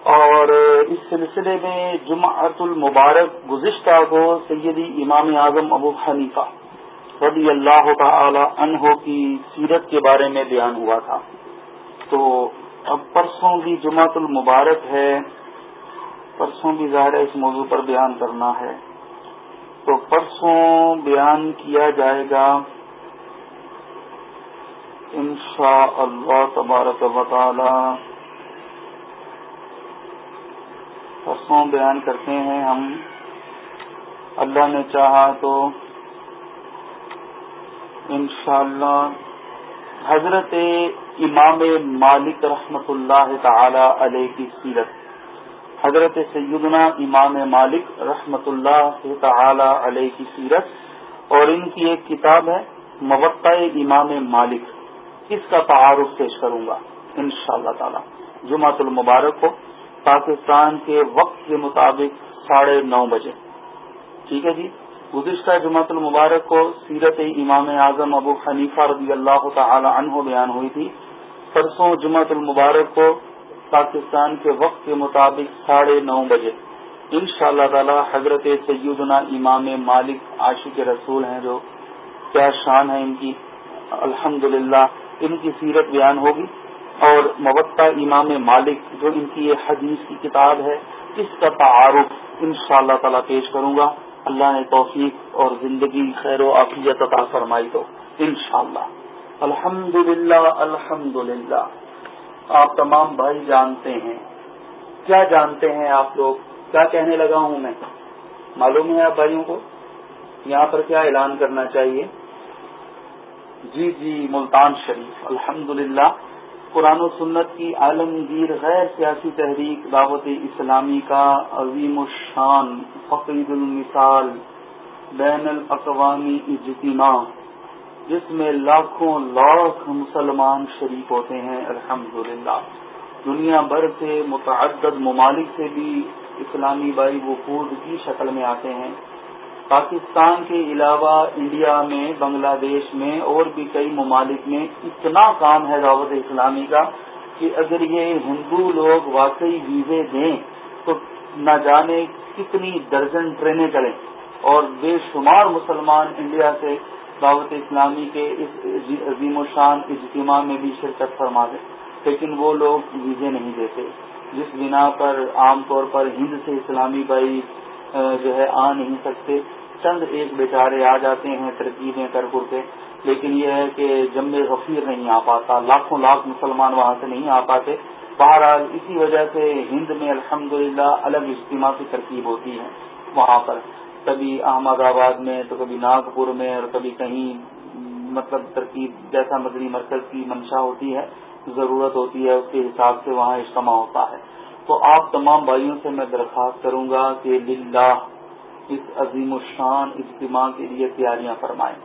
اور اس سلسلے میں جمعۃ المبارک گزشتہ کو سیدی امام اعظم ابو حنیفہ رضی اللہ تعالی عنہ کی سیرت کے بارے میں بیان ہوا تھا۔ تو اب پرسوں بھی جمعۃ المبارک ہے، پرسوں بھی ظاہر اس موضوع پر بیان کرنا ہے۔ تو پرسوں بیان کیا جائے گا۔ انشاء اللہ تبارک و تعالی پرسوں بیان کرتے ہیں ہم۔ اللہ نے چاہا تو انشاءاللہ حضرت امام مالک رحمت اللہ تعالی علیہ کی سیرت، حضرت سیدنا امام مالک رحمت اللہ تعالی علیہ کی سیرت، اور ان کی ایک کتاب ہے موقع امام مالک۔ اس کا تعارف پیش کروں گا ان شاء اللہ تعالی۔ جمعۃ المبارک کو پاکستان کے وقت کے مطابق ساڑھے نو بجے۔ ٹھیک ہے جی؟ گزشتہ جمعۃ المبارک کو سیرت امام اعظم ابو حنیفہ رضی اللہ تعالی عنہ بیان ہوئی تھی۔ پرسوں جمعۃ المبارک کو پاکستان کے وقت کے مطابق ساڑھے نو بجے۔ ان شاء اللہ تعالی حضرت سیدنا امام مالک عاشق رسول ہیں جو کیا شان ہے ان کی۔ الحمد ان کی سیرت بیان ہوگی اور مبتہ امام مالک جو ان کی یہ حدیث کی کتاب ہے، اس کا تعارف ان شاء اللہ تعالی پیش کروں گا۔ اللہ نے توفیق اور زندگی خیر و عقیت عطا فرمائی تو ان شاء اللہ الحمد للہ الحمد للہ آپ تمام بھائی جانتے ہیں۔ کیا جانتے ہیں آپ لوگ؟ کیا کہنے لگا ہوں میں؟ معلوم ہے آپ بھائیوں کو؟ یہاں پر کیا اعلان کرنا چاہیے؟ جی جی ملتان شریف الحمد للہ قرآن و سنت کی عالمگیر غیر سیاسی تحریک دعوت اسلامی کا عظیم الشان، فقید المثال بین الاقوامی اجتماع، جس میں لاکھوں لاکھ مسلمان شریک ہوتے ہیں الحمد دنیا بھر سے متعدد ممالک سے بھی اسلامی بائی وفود کی شکل میں آتے ہیں۔ پاکستان کے علاوہ انڈیا میں، بنگلہ دیش میں اور بھی کئی ممالک میں اتنا کام ہے دعوت اسلامی کا کہ اگر یہ ہندو لوگ واقعی ویزے دیں تو نہ جانے کتنی درجن ٹرینیں چلیں۔ اور بے شمار مسلمان انڈیا سے دعوت اسلامی کے اس عظیم و شان اجتماع میں بھی شرکت فرما دیں۔ لیکن وہ لوگ ویزے نہیں دیتے، جس بنا پر عام طور پر ہند سے اسلامی بھائی جو ہے، آ نہیں سکتے۔ چند ایک بیچارے آ جاتے ہیں ترکیبیں کر کر کے، لیکن یہ ہے کہ جم غفیر نہیں آ پاتا، لاکھوں لاکھ مسلمان وہاں سے نہیں آ پاتے۔ بہرحال اسی وجہ سے ہند میں الحمدللہ الگ اجتماع کی ترکیب ہوتی ہے وہاں پر۔ کبھی احمد آباد میں تو کبھی ناگپور میں اور کبھی کہیں مطلب ترکیب جیسا مدنی مرکز کی منشا ہوتی ہے، ضرورت ہوتی ہے اس کے حساب سے وہاں اجتماع ہوتا ہے۔ تو آپ تمام بھائیوں سے میں درخواست کروں گا کہ للہ اس عظیم الشان اجتماع کے لیے تیاریاں فرمائیں۔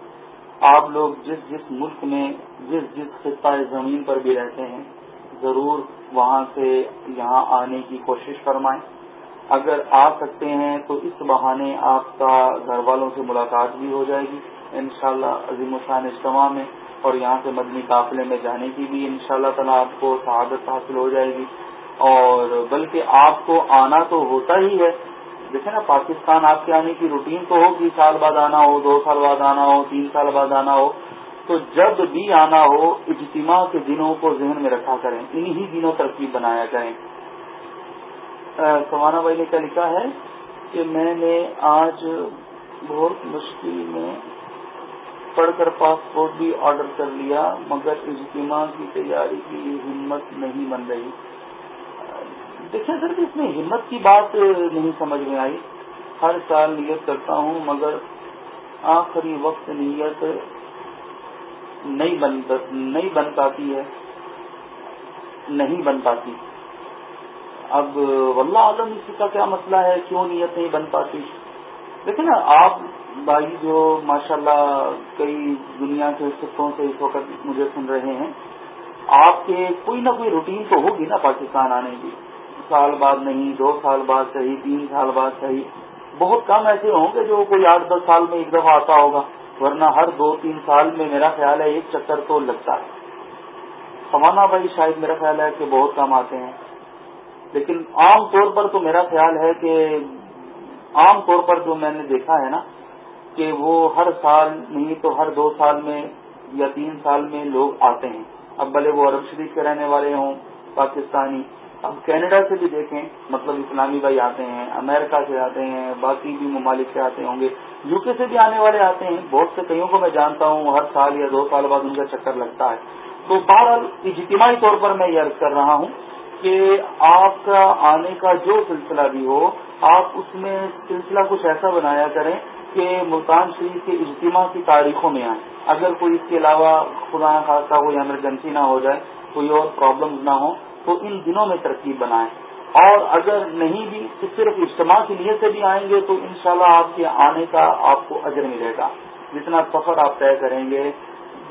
آپ لوگ جس جس ملک میں جس جس خطۂ زمین پر بھی رہتے ہیں، ضرور وہاں سے یہاں آنے کی کوشش فرمائیں۔ اگر آ سکتے ہیں تو اس بہانے آپ کا گھر والوں سے ملاقات بھی ہو جائے گی، انشاءاللہ عظیم الشان اجتماع میں، اور یہاں سے مدنی قافلے میں جانے کی بھی انشاءاللہ شاء تعالیٰ آپ کو شہادت حاصل ہو جائے گی۔ اور بلکہ آپ کو آنا تو ہوتا ہی ہے دیکھیں نا، پاکستان آپ کے آنے کی روٹین تو ہو کہ سال بعد آنا ہو، دو سال بعد آنا ہو، تین سال بعد آنا ہو، تو جب بھی آنا ہو، اجتماع کے دنوں کو ذہن میں رکھا کریں، انہی دنوں ترکیب بنایا کریں سوانا بھائی نے کیا لکھا ہے کہ میں نے آج بہت مشکل میں پڑھ کر پاسپورٹ بھی آرڈر کر لیا، مگر اجتماع کی تیاری کی ہمت نہیں بن رہی۔ دیکھیں سر اس میں ہمت کی بات نہیں سمجھ میں آئی۔ ہر سال نیت کرتا ہوں، مگر آخری وقت نیت نہیں بن نہیں بن پاتی ہے۔ نہیں بن پاتی۔ اب واللہ عالم اسی کا کیا مسئلہ ہے؟ کیوں نیت نہیں بن پاتی؟ دیکھیں نا، آپ بھائی جو ماشاءاللہ کئی دنیا کے خطوں سے اس وقت مجھے سن رہے ہیں، آپ کے کوئی نہ کوئی روٹین تو ہوگی نا پاکستان آنے کی۔ سال بعد نہیں، دو سال بعد صحیح، تین سال بعد صحیح۔ بہت کم ایسے ہوں گے جو کوئی آٹھ دس سال میں ایک دفعہ آتا ہوگا، ورنہ ہر دو تین سال میں میرا خیال ہے ایک چکر تو لگتا ہے۔ سوانا بھائی، شاید میرا خیال ہے کہ بہت کم آتے ہیں۔ لیکن عام طور پر تو میرا خیال ہے کہ عام طور پر جو میں نے دیکھا ہے نا، کہ وہ ہر سال نہیں تو ہر دو سال میں یا تین سال میں لوگ آتے ہیں۔ اب بھلے وہ عرب شریف کے رہنے والے ہوں، پاکستانی اب کینیڈا سے بھی دیکھیں مطلب اسلامی بھائی آتے ہیں، امریکہ سے آتے ہیں، باقی بھی ممالک سے آتے ہوں گے۔ یو کے سے بھی آنے والے آتے ہیں، بہت سے کئیوں کو میں جانتا ہوں، ہر سال یا دو سال بعد ان کا چکر لگتا ہے۔ تو بہرحال، اجتماعی طور پر میں یہ عرض کر رہا ہوں کہ آپ کا آنے کا جو سلسلہ بھی ہو، آپ اس میں سلسلہ کچھ ایسا بنایا کریں کہ ملتان شریف کے اجتماع کی تاریخوں میں آئیں۔ اگر کوئی اس کے علاوہ خدا خاصہ کوئی ایمرجنسی نہ ہو جائے، کوئی اور پرابلم نہ ہو تو ان دنوں میں ترکیب بنائیں۔ اور اگر نہیں بھی تو صرف اجتماع کی نیت سے بھی آئیں گے تو انشاءاللہ شاء آپ کے آنے کا آپ کو اجر ملے گا۔ جتنا سفر آپ طے کریں گے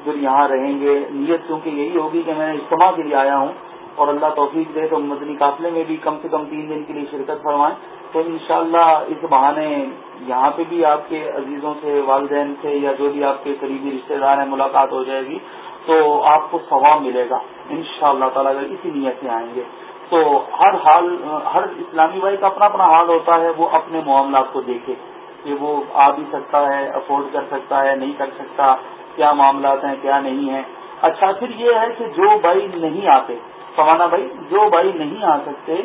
پھر یہاں رہیں گے، نیت کیونکہ یہی ہوگی کہ میں اجتماع کے لیے آیا ہوں اور اللہ توفیق دے تو مدنی قافلے میں بھی کم سے کم تین دن کے لیے شرکت فرمائیں۔ تو انشاءاللہ اس بہانے یہاں پہ بھی آپ کے عزیزوں سے، والدین سے یا جو بھی آپ کے قریبی رشتے دار ہیں، ملاقات ہو جائے گی تو آپ کو ثواب ملے گا۔ ان شاء اللہ تعالیٰ اگر اسی نیت سے آئیں گے، تو ہر حال، ہر اسلامی بھائی کا اپنا اپنا حال ہوتا ہے، وہ اپنے معاملات کو دیکھے، کہ وہ آ بھی سکتا ہے، افورڈ کر سکتا ہے، نہیں کر سکتا، کیا معاملات ہیں، کیا نہیں ہیں۔ اچھا پھر یہ ہے کہ جو بھائی نہیں آتے سوانا بھائی، جو بھائی نہیں آ سکتے،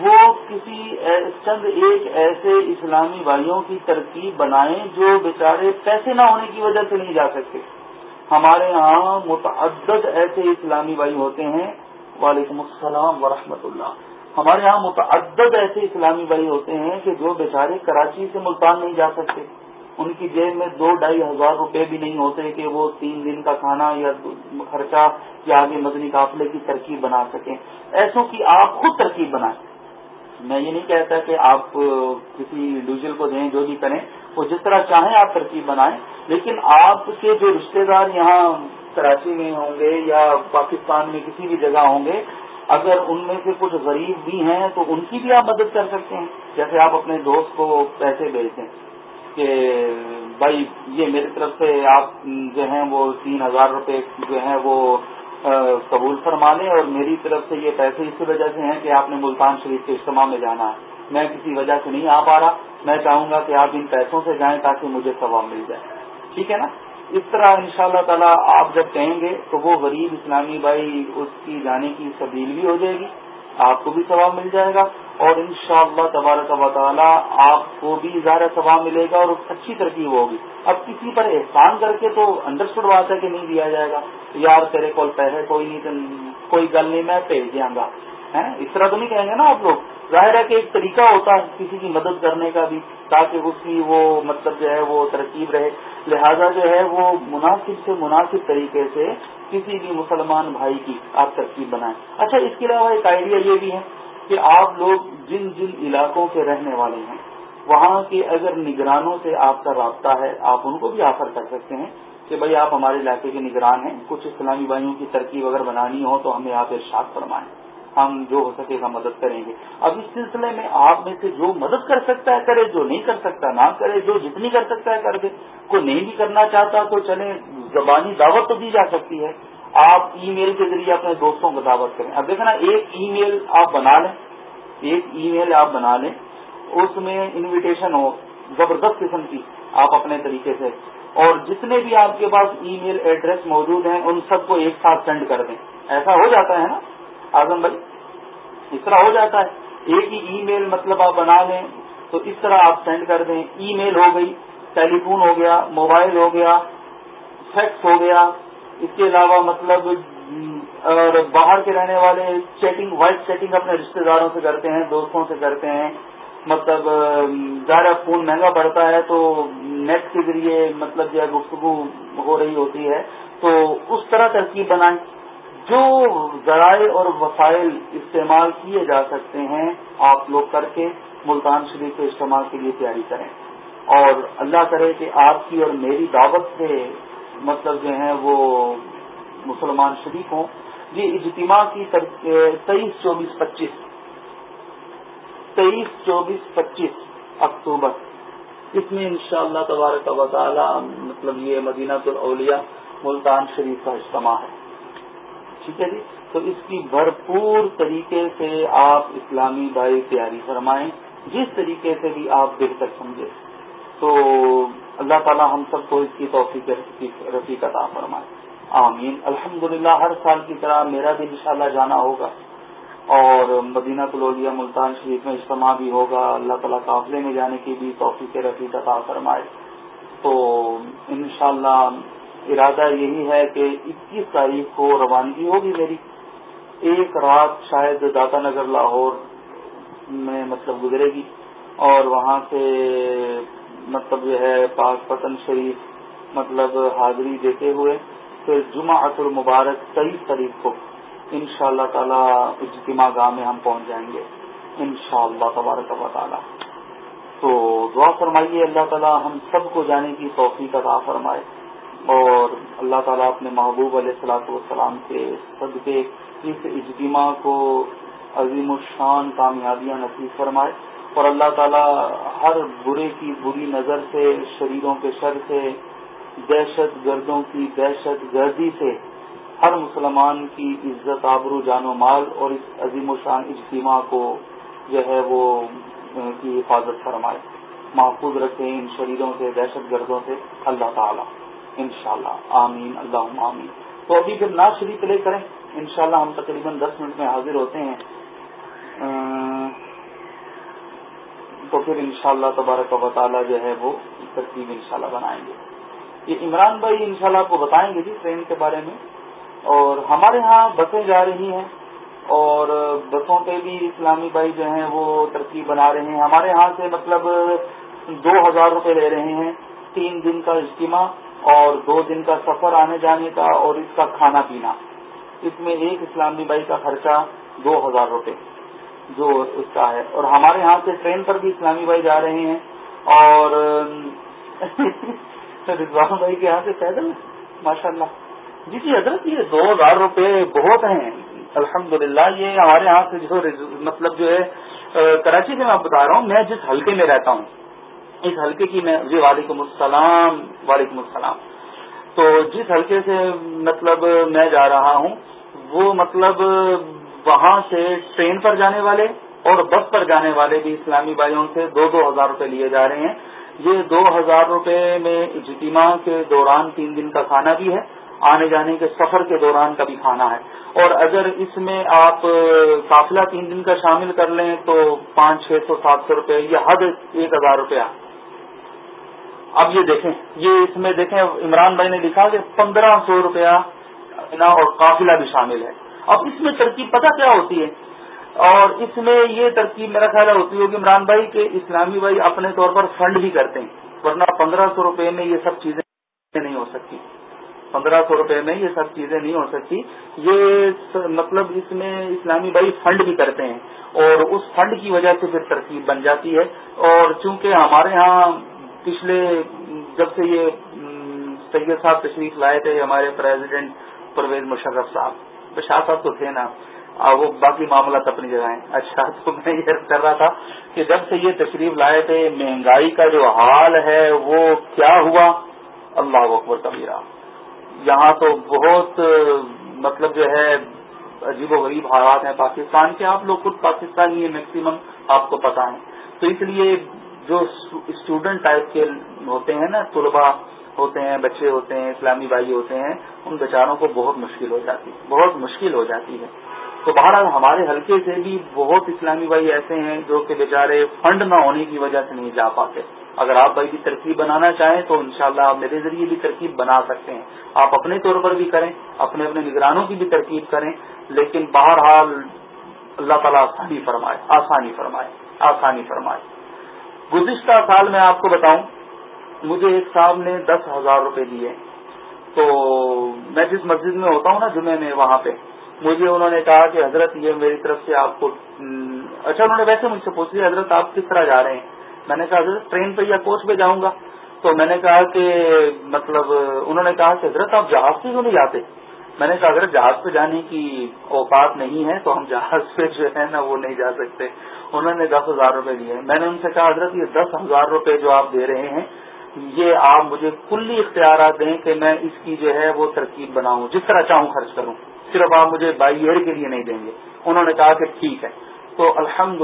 وہ کسی چند ایک ایسے اسلامی بھائیوں کی ترکیب بنائیں جو بیچارے پیسے نہ ہونے کی وجہ سے نہیں جا سکتے۔ ہمارے یہاں متعدد ایسے اسلامی بھائی ہوتے ہیں، وعلیکم السلام ورحمۃ اللہ۔ ہمارے یہاں متعدد ایسے اسلامی بھائی ہوتے ہیں کہ جو بیچارے کراچی سے ملتان نہیں جا سکتے۔ ان کی جیب میں دو ڈھائی ہزار روپے بھی نہیں ہوتے کہ وہ تین دن کا کھانا یا خرچہ یا آگے مدنی قافلے کی ترکیب بنا سکیں۔ ایسوں کی آپ خود ترکیب بنائیں۔ میں یہ نہیں کہتا کہ آپ کسی ڈوزل کو دیں، جو بھی کریں۔ وہ جس طرح چاہیں آپ ترکیب بنائیں، لیکن آپ کے جو رشتے دار یہاں کراچی میں ہوں گے یا پاکستان میں کسی بھی جگہ ہوں گے، اگر ان میں سے کچھ غریب بھی ہیں تو ان کی بھی آپ مدد کر سکتے ہیں۔ جیسے آپ اپنے دوست کو پیسے بھیجتے کہ بھائی، یہ میری طرف سے آپ جو ہیں وہ تین ہزار روپے جو ہیں وہ قبول فرما لیں اور میری طرف سے یہ پیسے اسی وجہ سے ہیں کہ آپ نے ملتان شریف کے اجتماع میں جانا ہے۔ میں کسی وجہ سے نہیں آ پا رہا۔ میں چاہوں گا کہ آپ ان پیسوں سے جائیں تاکہ مجھے ثواب مل جائے۔ ٹھیک ہے نا؟ اس طرح ان شاء اللہ تعالیٰ آپ جب کہیں گے تو وہ غریب اسلامی بھائی اس کی جانے کی سبیل بھی ہو جائے گی۔ آپ کو بھی ثواب مل جائے گا۔ اور ان شاء اللہ تبارک و تعالیٰ آپ کو بھی زیادہ ثواب ملے گا اور اچھی ترکیب ہوگی۔ اب کسی پر احسان کر کے تو انڈرسٹوڈ بات ہے کہ نہیں دیا جائے گا۔ یار تیرے کول پیسے کوئی نہیں، کوئی گل نہیں، میں بھیج دیا گا۔ اس طرح تو نہیں کہیں گے نا آپ لوگ. ظاہر ہے کہ ایک طریقہ ہوتا ہے کسی کی مدد کرنے کا بھی تاکہ اس کی وہ مطلب جو ہے وہ ترکیب رہے. لہذا جو ہے وہ مناسب سے مناسب طریقے سے کسی بھی مسلمان بھائی کی آپ ترکیب بنائیں. اچھا اس کے علاوہ ایک آئیڈیا یہ بھی ہے کہ آپ لوگ جن جن علاقوں کے رہنے والے ہیں، وہاں کے اگر نگرانوں سے آپ کا رابطہ ہے، آپ ان کو بھی آفر کر سکتے ہیں کہ بھائی آپ ہمارے علاقے کے نگران ہیں، کچھ اسلامی بھائیوں کی ترکیب اگر بنانی ہو تو ہمیں آپ ارشاد فرمائیں۔ ہم جو ہو سکے گا مدد کریں گے۔ اب اس سلسلے میں آپ میں سے جو مدد کر سکتا ہے کرے، جو نہیں کر سکتا نہ کرے، جو جتنی کر سکتا ہے کر دے۔ کوئی نہیں بھی کرنا چاہتا تو چلے زبانی دعوت تو دی جا سکتی ہے۔ آپ ای میل کے ذریعے اپنے دوستوں کو دعوت کریں۔ اب دیکھنا، ایک ای میل آپ بنا لیں۔ ایک ای میل آپ بنا لیں۔ اس میں انویٹیشن ہو، زبردست قسم کی آپ اپنے طریقے سے۔ اور جتنے بھی آپ کے پاس ای میل ایڈریس موجود ہیں، ان سب کو ایک ساتھ سینڈ کر دیں۔ ایسا ہو جاتا ہے نا؟ آزم بھائی، اس طرح ہو جاتا ہے۔ ایک ہی ای میل مطلب آپ بنا لیں تو اس طرح آپ سینڈ کر دیں۔ ای میل ہو گئی، ٹیلی فون ہو گیا، موبائل ہو گیا، فیکس ہو گیا۔ اس کے علاوہ مطلب اور باہر کے رہنے والے چیٹنگ وائس چیٹنگ اپنے رشتے داروں سے کرتے ہیں، دوستوں سے کرتے ہیں۔ مطلب زیادہ فون مہنگا پڑتا ہے تو نیٹ کے ذریعے مطلب جو ہے گفتگو ہو رہی ہوتی ہے۔ تو اس طرح ترکیب بنائیں۔ جو ذرائع اور وسائل استعمال کیے جا سکتے ہیں، آپ لوگ کر کے ملتان شریف کے استعمال کے لیے تیاری کریں۔ اور اللہ کرے کہ آپ کی اور میری دعوت سے مطلب جو ہے وہ مسلمان شریف ہوں۔ یہ اجتماع کی تیئیس چوبیس، پچیس۔ تیئیس چوبیس، پچیس اکتوبر۔ اس میں انشاءاللہ اللہ تبارک و تعالی مطلب یہ مدینہ الاولیاء ملتان شریف کا اجتماع ہے۔ ٹھیک ہے جی؟ تو اس کی بھرپور طریقے سے آپ اسلامی بھائی تیاری فرمائیں، جس طریقے سے بھی آپ بہتر سمجھے۔ تو اللہ تعالی ہم سب کو اس کی توفیق رفیق عطا فرمائے۔ آمین۔ الحمدللہ، ہر سال کی طرح میرا بھی انشاءاللہ جانا ہوگا۔ اور مدینہ کلولیا ملتان شریف میں اجتماع بھی ہوگا۔ اللہ تعالیٰ قافلے میں جانے کی بھی توفیق رفیق عطا فرمائے۔ تو انشاءاللہ ارادہ یہی ہے کہ اکیس تاریخ کو روانگی ہوگی میری۔ ایک رات شاید داتا نگر لاہور میں مطلب گزرے گی اور وہاں سے مطلب جو ہے پاک پتن شریف مطلب حاضری دیتے ہوئے پھر جمعہ المبارک تیئیس تاریخ کو ان شاء اللہ تعالی اجتماع گاہ میں ہم پہنچ جائیں گے۔ ان شاء اللہ تبارک و تعالی۔ تو دعا فرمائیے اللہ تعالی ہم سب کو جانے کی توفیق عطا فرمائے۔ اور اللہ تعالیٰ اپنے محبوب علیہ السلاۃ والسلام کے صدقے اس اجتماع کو عظیم الشان کامیابیاں نصیب فرمائے اور اللہ تعالیٰ ہر برے کی بری نظر سے، شریروں کے شر سے، دہشت گردوں کی دہشت گردی سے ہر مسلمان کی عزت، آبرو، جان و مال اور اس عظیم و شان اجتماع کو جو ہے وہ کی حفاظت فرمائے۔ محفوظ رکھے ان شریروں سے، دہشت گردوں سے۔ اللہ تعالی انشاءاللہ، آمین اللہ آمین۔ تو ابھی پھر ناز شریف لے کریں، انشاءاللہ ہم تقریباً دس منٹ میں حاضر ہوتے ہیں۔ تو پھر انشاءاللہ شاء تبارک و تعالیٰ جو ہے وہ ترتیب انشاءاللہ بنائیں گے۔ یہ عمران بھائی انشاءاللہ شاء آپ کو بتائیں گے جی ٹرین کے بارے میں۔ اور ہمارے ہاں بسیں جا رہی ہیں۔ اور بسوں پہ بھی اسلامی بھائی جو ہیں وہ ترکیب بنا رہے ہیں۔ ہمارے ہاں سے مطلب دو ہزار روپے لے رہے ہیں۔ تین دن کا اجتماع۔ اور دو دن کا سفر آنے جانے کا اور اس کا کھانا پینا۔ اس میں ایک اسلامی بھائی کا خرچہ دو ہزار روپے، جو اس کا ہے۔ اور ہمارے یہاں سے ٹرین پر بھی اسلامی بھائی جا رہے ہیں۔ اور، رضوان بھائی کے یہاں سے پیدل؟ ماشاء اللہ جی جی حضرت، یہ دو ہزار روپے بہت ہیں۔ الحمد یہ ہمارے یہاں سے جو مطلب جو ہے کراچی سے میں بتا رہا ہوں، میں جس حلقے میں رہتا ہوں اس حلقے کی میں جی وعلیکم السلام وعلیکم السلام۔ تو جس حلقے سے مطلب میں جا رہا ہوں، وہ مطلب وہاں سے ٹرین پر جانے والے اور بس پر جانے والے بھی اسلامی بھائیوں سے دو دو ہزار روپے لیے جا رہے ہیں۔ یہ دو ہزار روپے میں اجتماع کے دوران تین دن کا کھانا بھی ہے، آنے جانے کے سفر کے دوران کا بھی کھانا ہے۔ اور اگر اس میں آپ قافلہ تین دن کا شامل کر لیں تو پانچ، چھ سو، سات سو روپے یا حد ایک ہزار روپیہ اب یہ دیکھیں، یہ اس میں دیکھیں، عمران بھائی نے لکھا کہ پندرہ سو روپیہ اور قافلہ بھی شامل ہے۔ اب اس میں ترکیب پتہ کیا ہوتی ہے؟ اور اس میں یہ ترکیب میرا خیال ہوتی ہوگی عمران بھائی کہ اسلامی بھائی اپنے طور پر فنڈ بھی کرتے ہیں، ورنہ پندرہ سو روپے میں یہ سب چیزیں نہیں ہو سکتی۔ پندرہ سو روپے میں یہ سب چیزیں نہیں ہو سکتی۔ یہ مطلب اس میں اسلامی بھائی فنڈ بھی کرتے ہیں اور اس فنڈ کی وجہ سے پھر ترکیب بن جاتی ہے۔ اور چونکہ ہمارے ہاں پچھلے جب سے یہ سید صاحب تشریف لائے تھے، ہمارے پریزیڈنٹ پرویز مشرف صاحب، تو شاہ صاحب تو تھے نا وہ باقی معاملات اپنی جگہ ہیں۔ اچھا تو میں یہ کر رہا تھا کہ جب سے یہ تشریف لائے تھے، مہنگائی کا جو حال ہے، وہ کیا ہوا؟ اللہ اکبر کبیرہ۔ یہاں تو بہت مطلب جو ہے، عجیب و غریب حالات ہیں پاکستان کے۔ آپ لوگ خود پاکستانی ہیں میکسیمم آپ کو پتا ہے۔ تو اس لیے جو اسٹوڈنٹ ٹائپ کے ہوتے ہیں نا طلبا ہوتے ہیں، بچے ہوتے ہیں، اسلامی بھائی ہوتے ہیں، ان بیچاروں کو بہت مشکل ہو جاتی ہے بہت مشکل ہو جاتی ہے۔ تو بہرحال ہمارے حلقے سے بھی بہت اسلامی بھائی ایسے ہیں جو کہ بیچارے فنڈ نہ ہونے کی وجہ سے نہیں جا پاتے۔ اگر آپ بھائی بھی ترکیب بنانا چاہیں تو انشاءاللہ آپ میرے ذریعے بھی ترکیب بنا سکتے ہیں۔ آپ اپنے طور پر بھی کریں، اپنے اپنے نگرانوں کی بھی ترکیب کریں، لیکن بہرحال اللہ تعالیٰ آسانی فرمائے آسانی فرمائے آسانی فرمائے۔ گزشتہ سال میں آپ کو بتاؤں، مجھے ایک صاحب نے دس ہزار روپے دیے۔ تو میں جس مسجد میں ہوتا ہوں نا جمعے میں وہاں پہ، مجھے انہوں نے کہا کہ حضرت، یہ میری طرف سے آپ کو اچھا انہوں نے ویسے مجھ سے پوچھ لیا حضرت، آپ کس طرح جا رہے ہیں؟ میں نے کہا، حضرت، ٹرین پہ یا کوچ پہ جاؤں گا؟ تو میں نے کہا کہ مطلب انہوں نے کہا کہ حضرت، آپ جہاز سے کیوں نہیں جاتے؟ میں نے کہا اگر جہاز پہ جانے کی اوقات نہیں ہے تو ہم جہاز پہ جو ہے نا وہ نہیں جا سکتے۔ انہوں نے دس ہزار روپے دیے میں نے ان سے کہا، حضرت، یہ دس ہزار روپے جو آپ دے رہے ہیں، یہ آپ مجھے کلی اختیارات دیں کہ میں اس کی جو ہے وہ ترکیب بناؤں، جس طرح چاہوں خرچ کروں۔ صرف آپ مجھے بائی ایئر کے لیے نہیں دیں گے۔ انہوں نے کہا کہ ٹھیک ہے۔ تو الحمد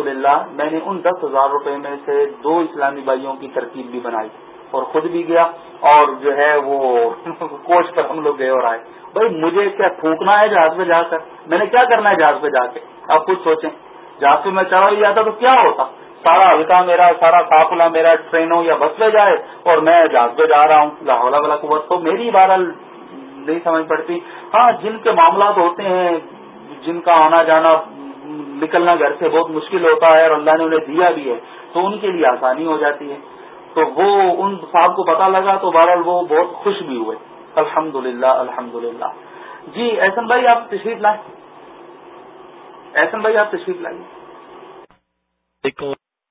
میں نے ان دس ہزار روپے میں سے دو اسلامی بھائیوں کی ترکیب بھی بنائی اور خود بھی گیا اور جو ہے وہ کوچ پر ہم لوگ گئے اور آئے۔ بھائی مجھے کیا پھونکنا ہے جہاز پہ جا کر؟ میں نے کیا کرنا ہے جہاز پہ جا کے؟ آپ کچھ سوچیں۔ جہاز پہ میں چڑھا بھی جاتا تو کیا ہوتا؟ سارا ہلکا میرا، سارا قافلہ میرا ٹرینوں یا بس پہ جائے اور میں جہاز پہ جا رہا ہوں۔ لاہور والا قوت۔ تو میری بارہ نہیں سمجھ پڑتی۔ ہاں جن کے معاملات ہوتے ہیں، جن کا آنا جانا، نکلنا گھر سے بہت مشکل ہوتا ہے اور اللہ نے انہیں دیا بھی ہے، تو ان کے لیے آسانی ہو جاتی ہے۔ تو وہ ان صاحب کو پتا لگا تو بہرحال وہ بہت خوش بھی ہوئے۔ الحمد للہ الحمد للہ جی احسن بھائی، آپ تشریف لائیں۔ احسن بھائی، آپ تشریف لائیں۔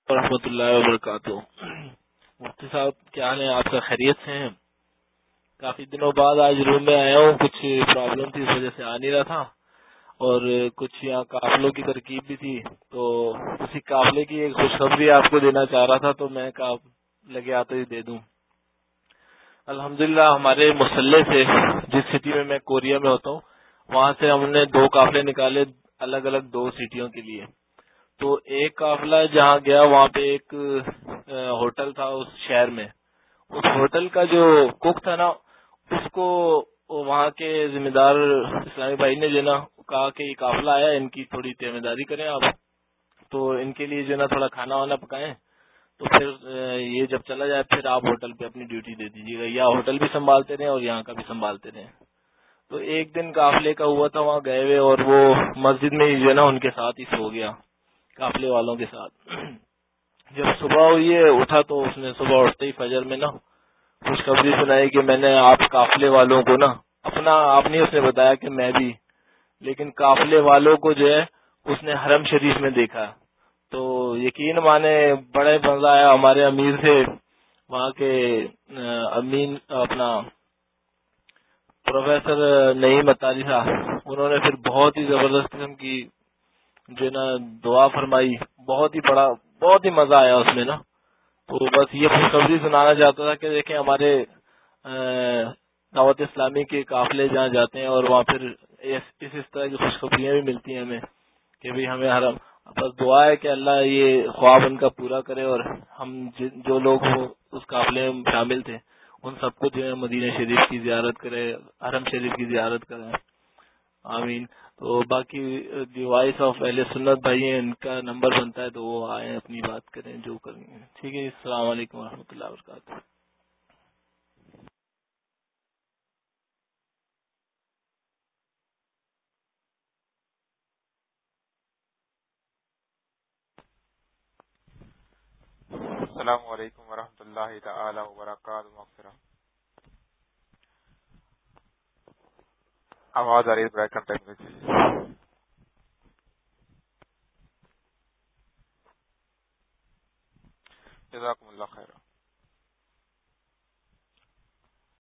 رحمۃ اللہ وبرکاتہ۔ مفتی صاحب، کیا حال ہے؟ آپ کا خیریت سے ہیں؟ کافی دنوں بعد آج روم میں آیا ہوں۔ کچھ پرابلم تھی، اس وجہ سے آ نہیں رہا تھا۔ اور کچھ یہاں قافلوں کی ترکیب بھی تھی۔ تو اسی قافلے کی ایک خوشخبری آپ کو دینا چاہ رہا تھا، تو میں لگے آتے ہی دے دوں۔ الحمد ہمارے مسلح سے، جس سٹی میں میں کوریا میں ہوتا ہوں، وہاں سے ہم نے دو قافلے نکالے الگ الگ دو سٹیوں کے لیے۔ تو ایک قافلہ جہاں گیا، وہاں پہ ایک ہوٹل تھا اس شہر میں۔ اس ہوٹل کا جو کک تھا نا، اس کو وہاں کے ذمہ دار اسلامی بھائی نے جو نا، کہا کہ یہ قافلہ آیا، ان کی تھوڑی ذمہ داری کریں آپ۔ تو ان کے لیے جو نا، تھوڑا کھانا وانا پکائیں۔ تو پھر یہ جب چلا جائے، پھر آپ ہوٹل پہ اپنی ڈیوٹی دے دیجیے گا، یا ہوٹل بھی سنبھالتے رہیں اور یہاں کا بھی سنبھالتے رہیں۔ تو ایک دن قافلے کا ہوا تھا، وہاں گئے ہوئے اور وہ مسجد میں جو ہے نا، ان کے ساتھ ہی سو گیا، قافلے والوں کے ساتھ۔ جب صبح ہوئی ہے اٹھا تو اس نے صبح اٹھتے ہی فجر میں نا خوشخبری سنائی کہ میں نے آپ قافلے والوں کو نا، اپنا آپ نے اس نے بتایا کہ میں بھی، لیکن قافلے والوں کو جو ہے، اس نے حرم شریف میں دیکھا۔ تو یقین مانے بڑے مزہ آیا ہمارے امیر سے، وہاں کے امین، اپنا پروفیسر نعیم اتاری تھا انہوں نے پھر بہت ہی زبردست قسم کی جو نا دعا فرمائی، بہت ہی بڑا، بہت ہی مزہ آیا اس میں نا۔ تو بس یہ خوشخبری سنانا چاہتا تھا کہ دیکھیں ہمارے دعوت اسلامی کے قافلے جہاں جاتے ہیں اور وہاں پھر اس اس طرح کی خوشخبریاں بھی ملتی ہیں ہمیں کہ بھائی ہمیں ہر بس دعا ہے کہ اللہ یہ خواب ان کا پورا کرے اور ہم جو لوگ اس قافلے میں شامل تھے، ان سب کو جو ہے مدینہ شریف کی زیارت کرے، حرم شریف کی زیارت کرے۔ آمین۔ تو باقی وائس آف اہل سنت بھائی ہیں، ان کا نمبر بنتا ہے تو وہ آئیں اپنی بات کریں جو کریں ٹھیک ہے، السلام علیکم و اللہ وبرکاتہ۔ السلام علیکم ورحمۃ اللہ تعالی وبرکاتہ آواز آ رہی ہے جزاکم اللہ خیر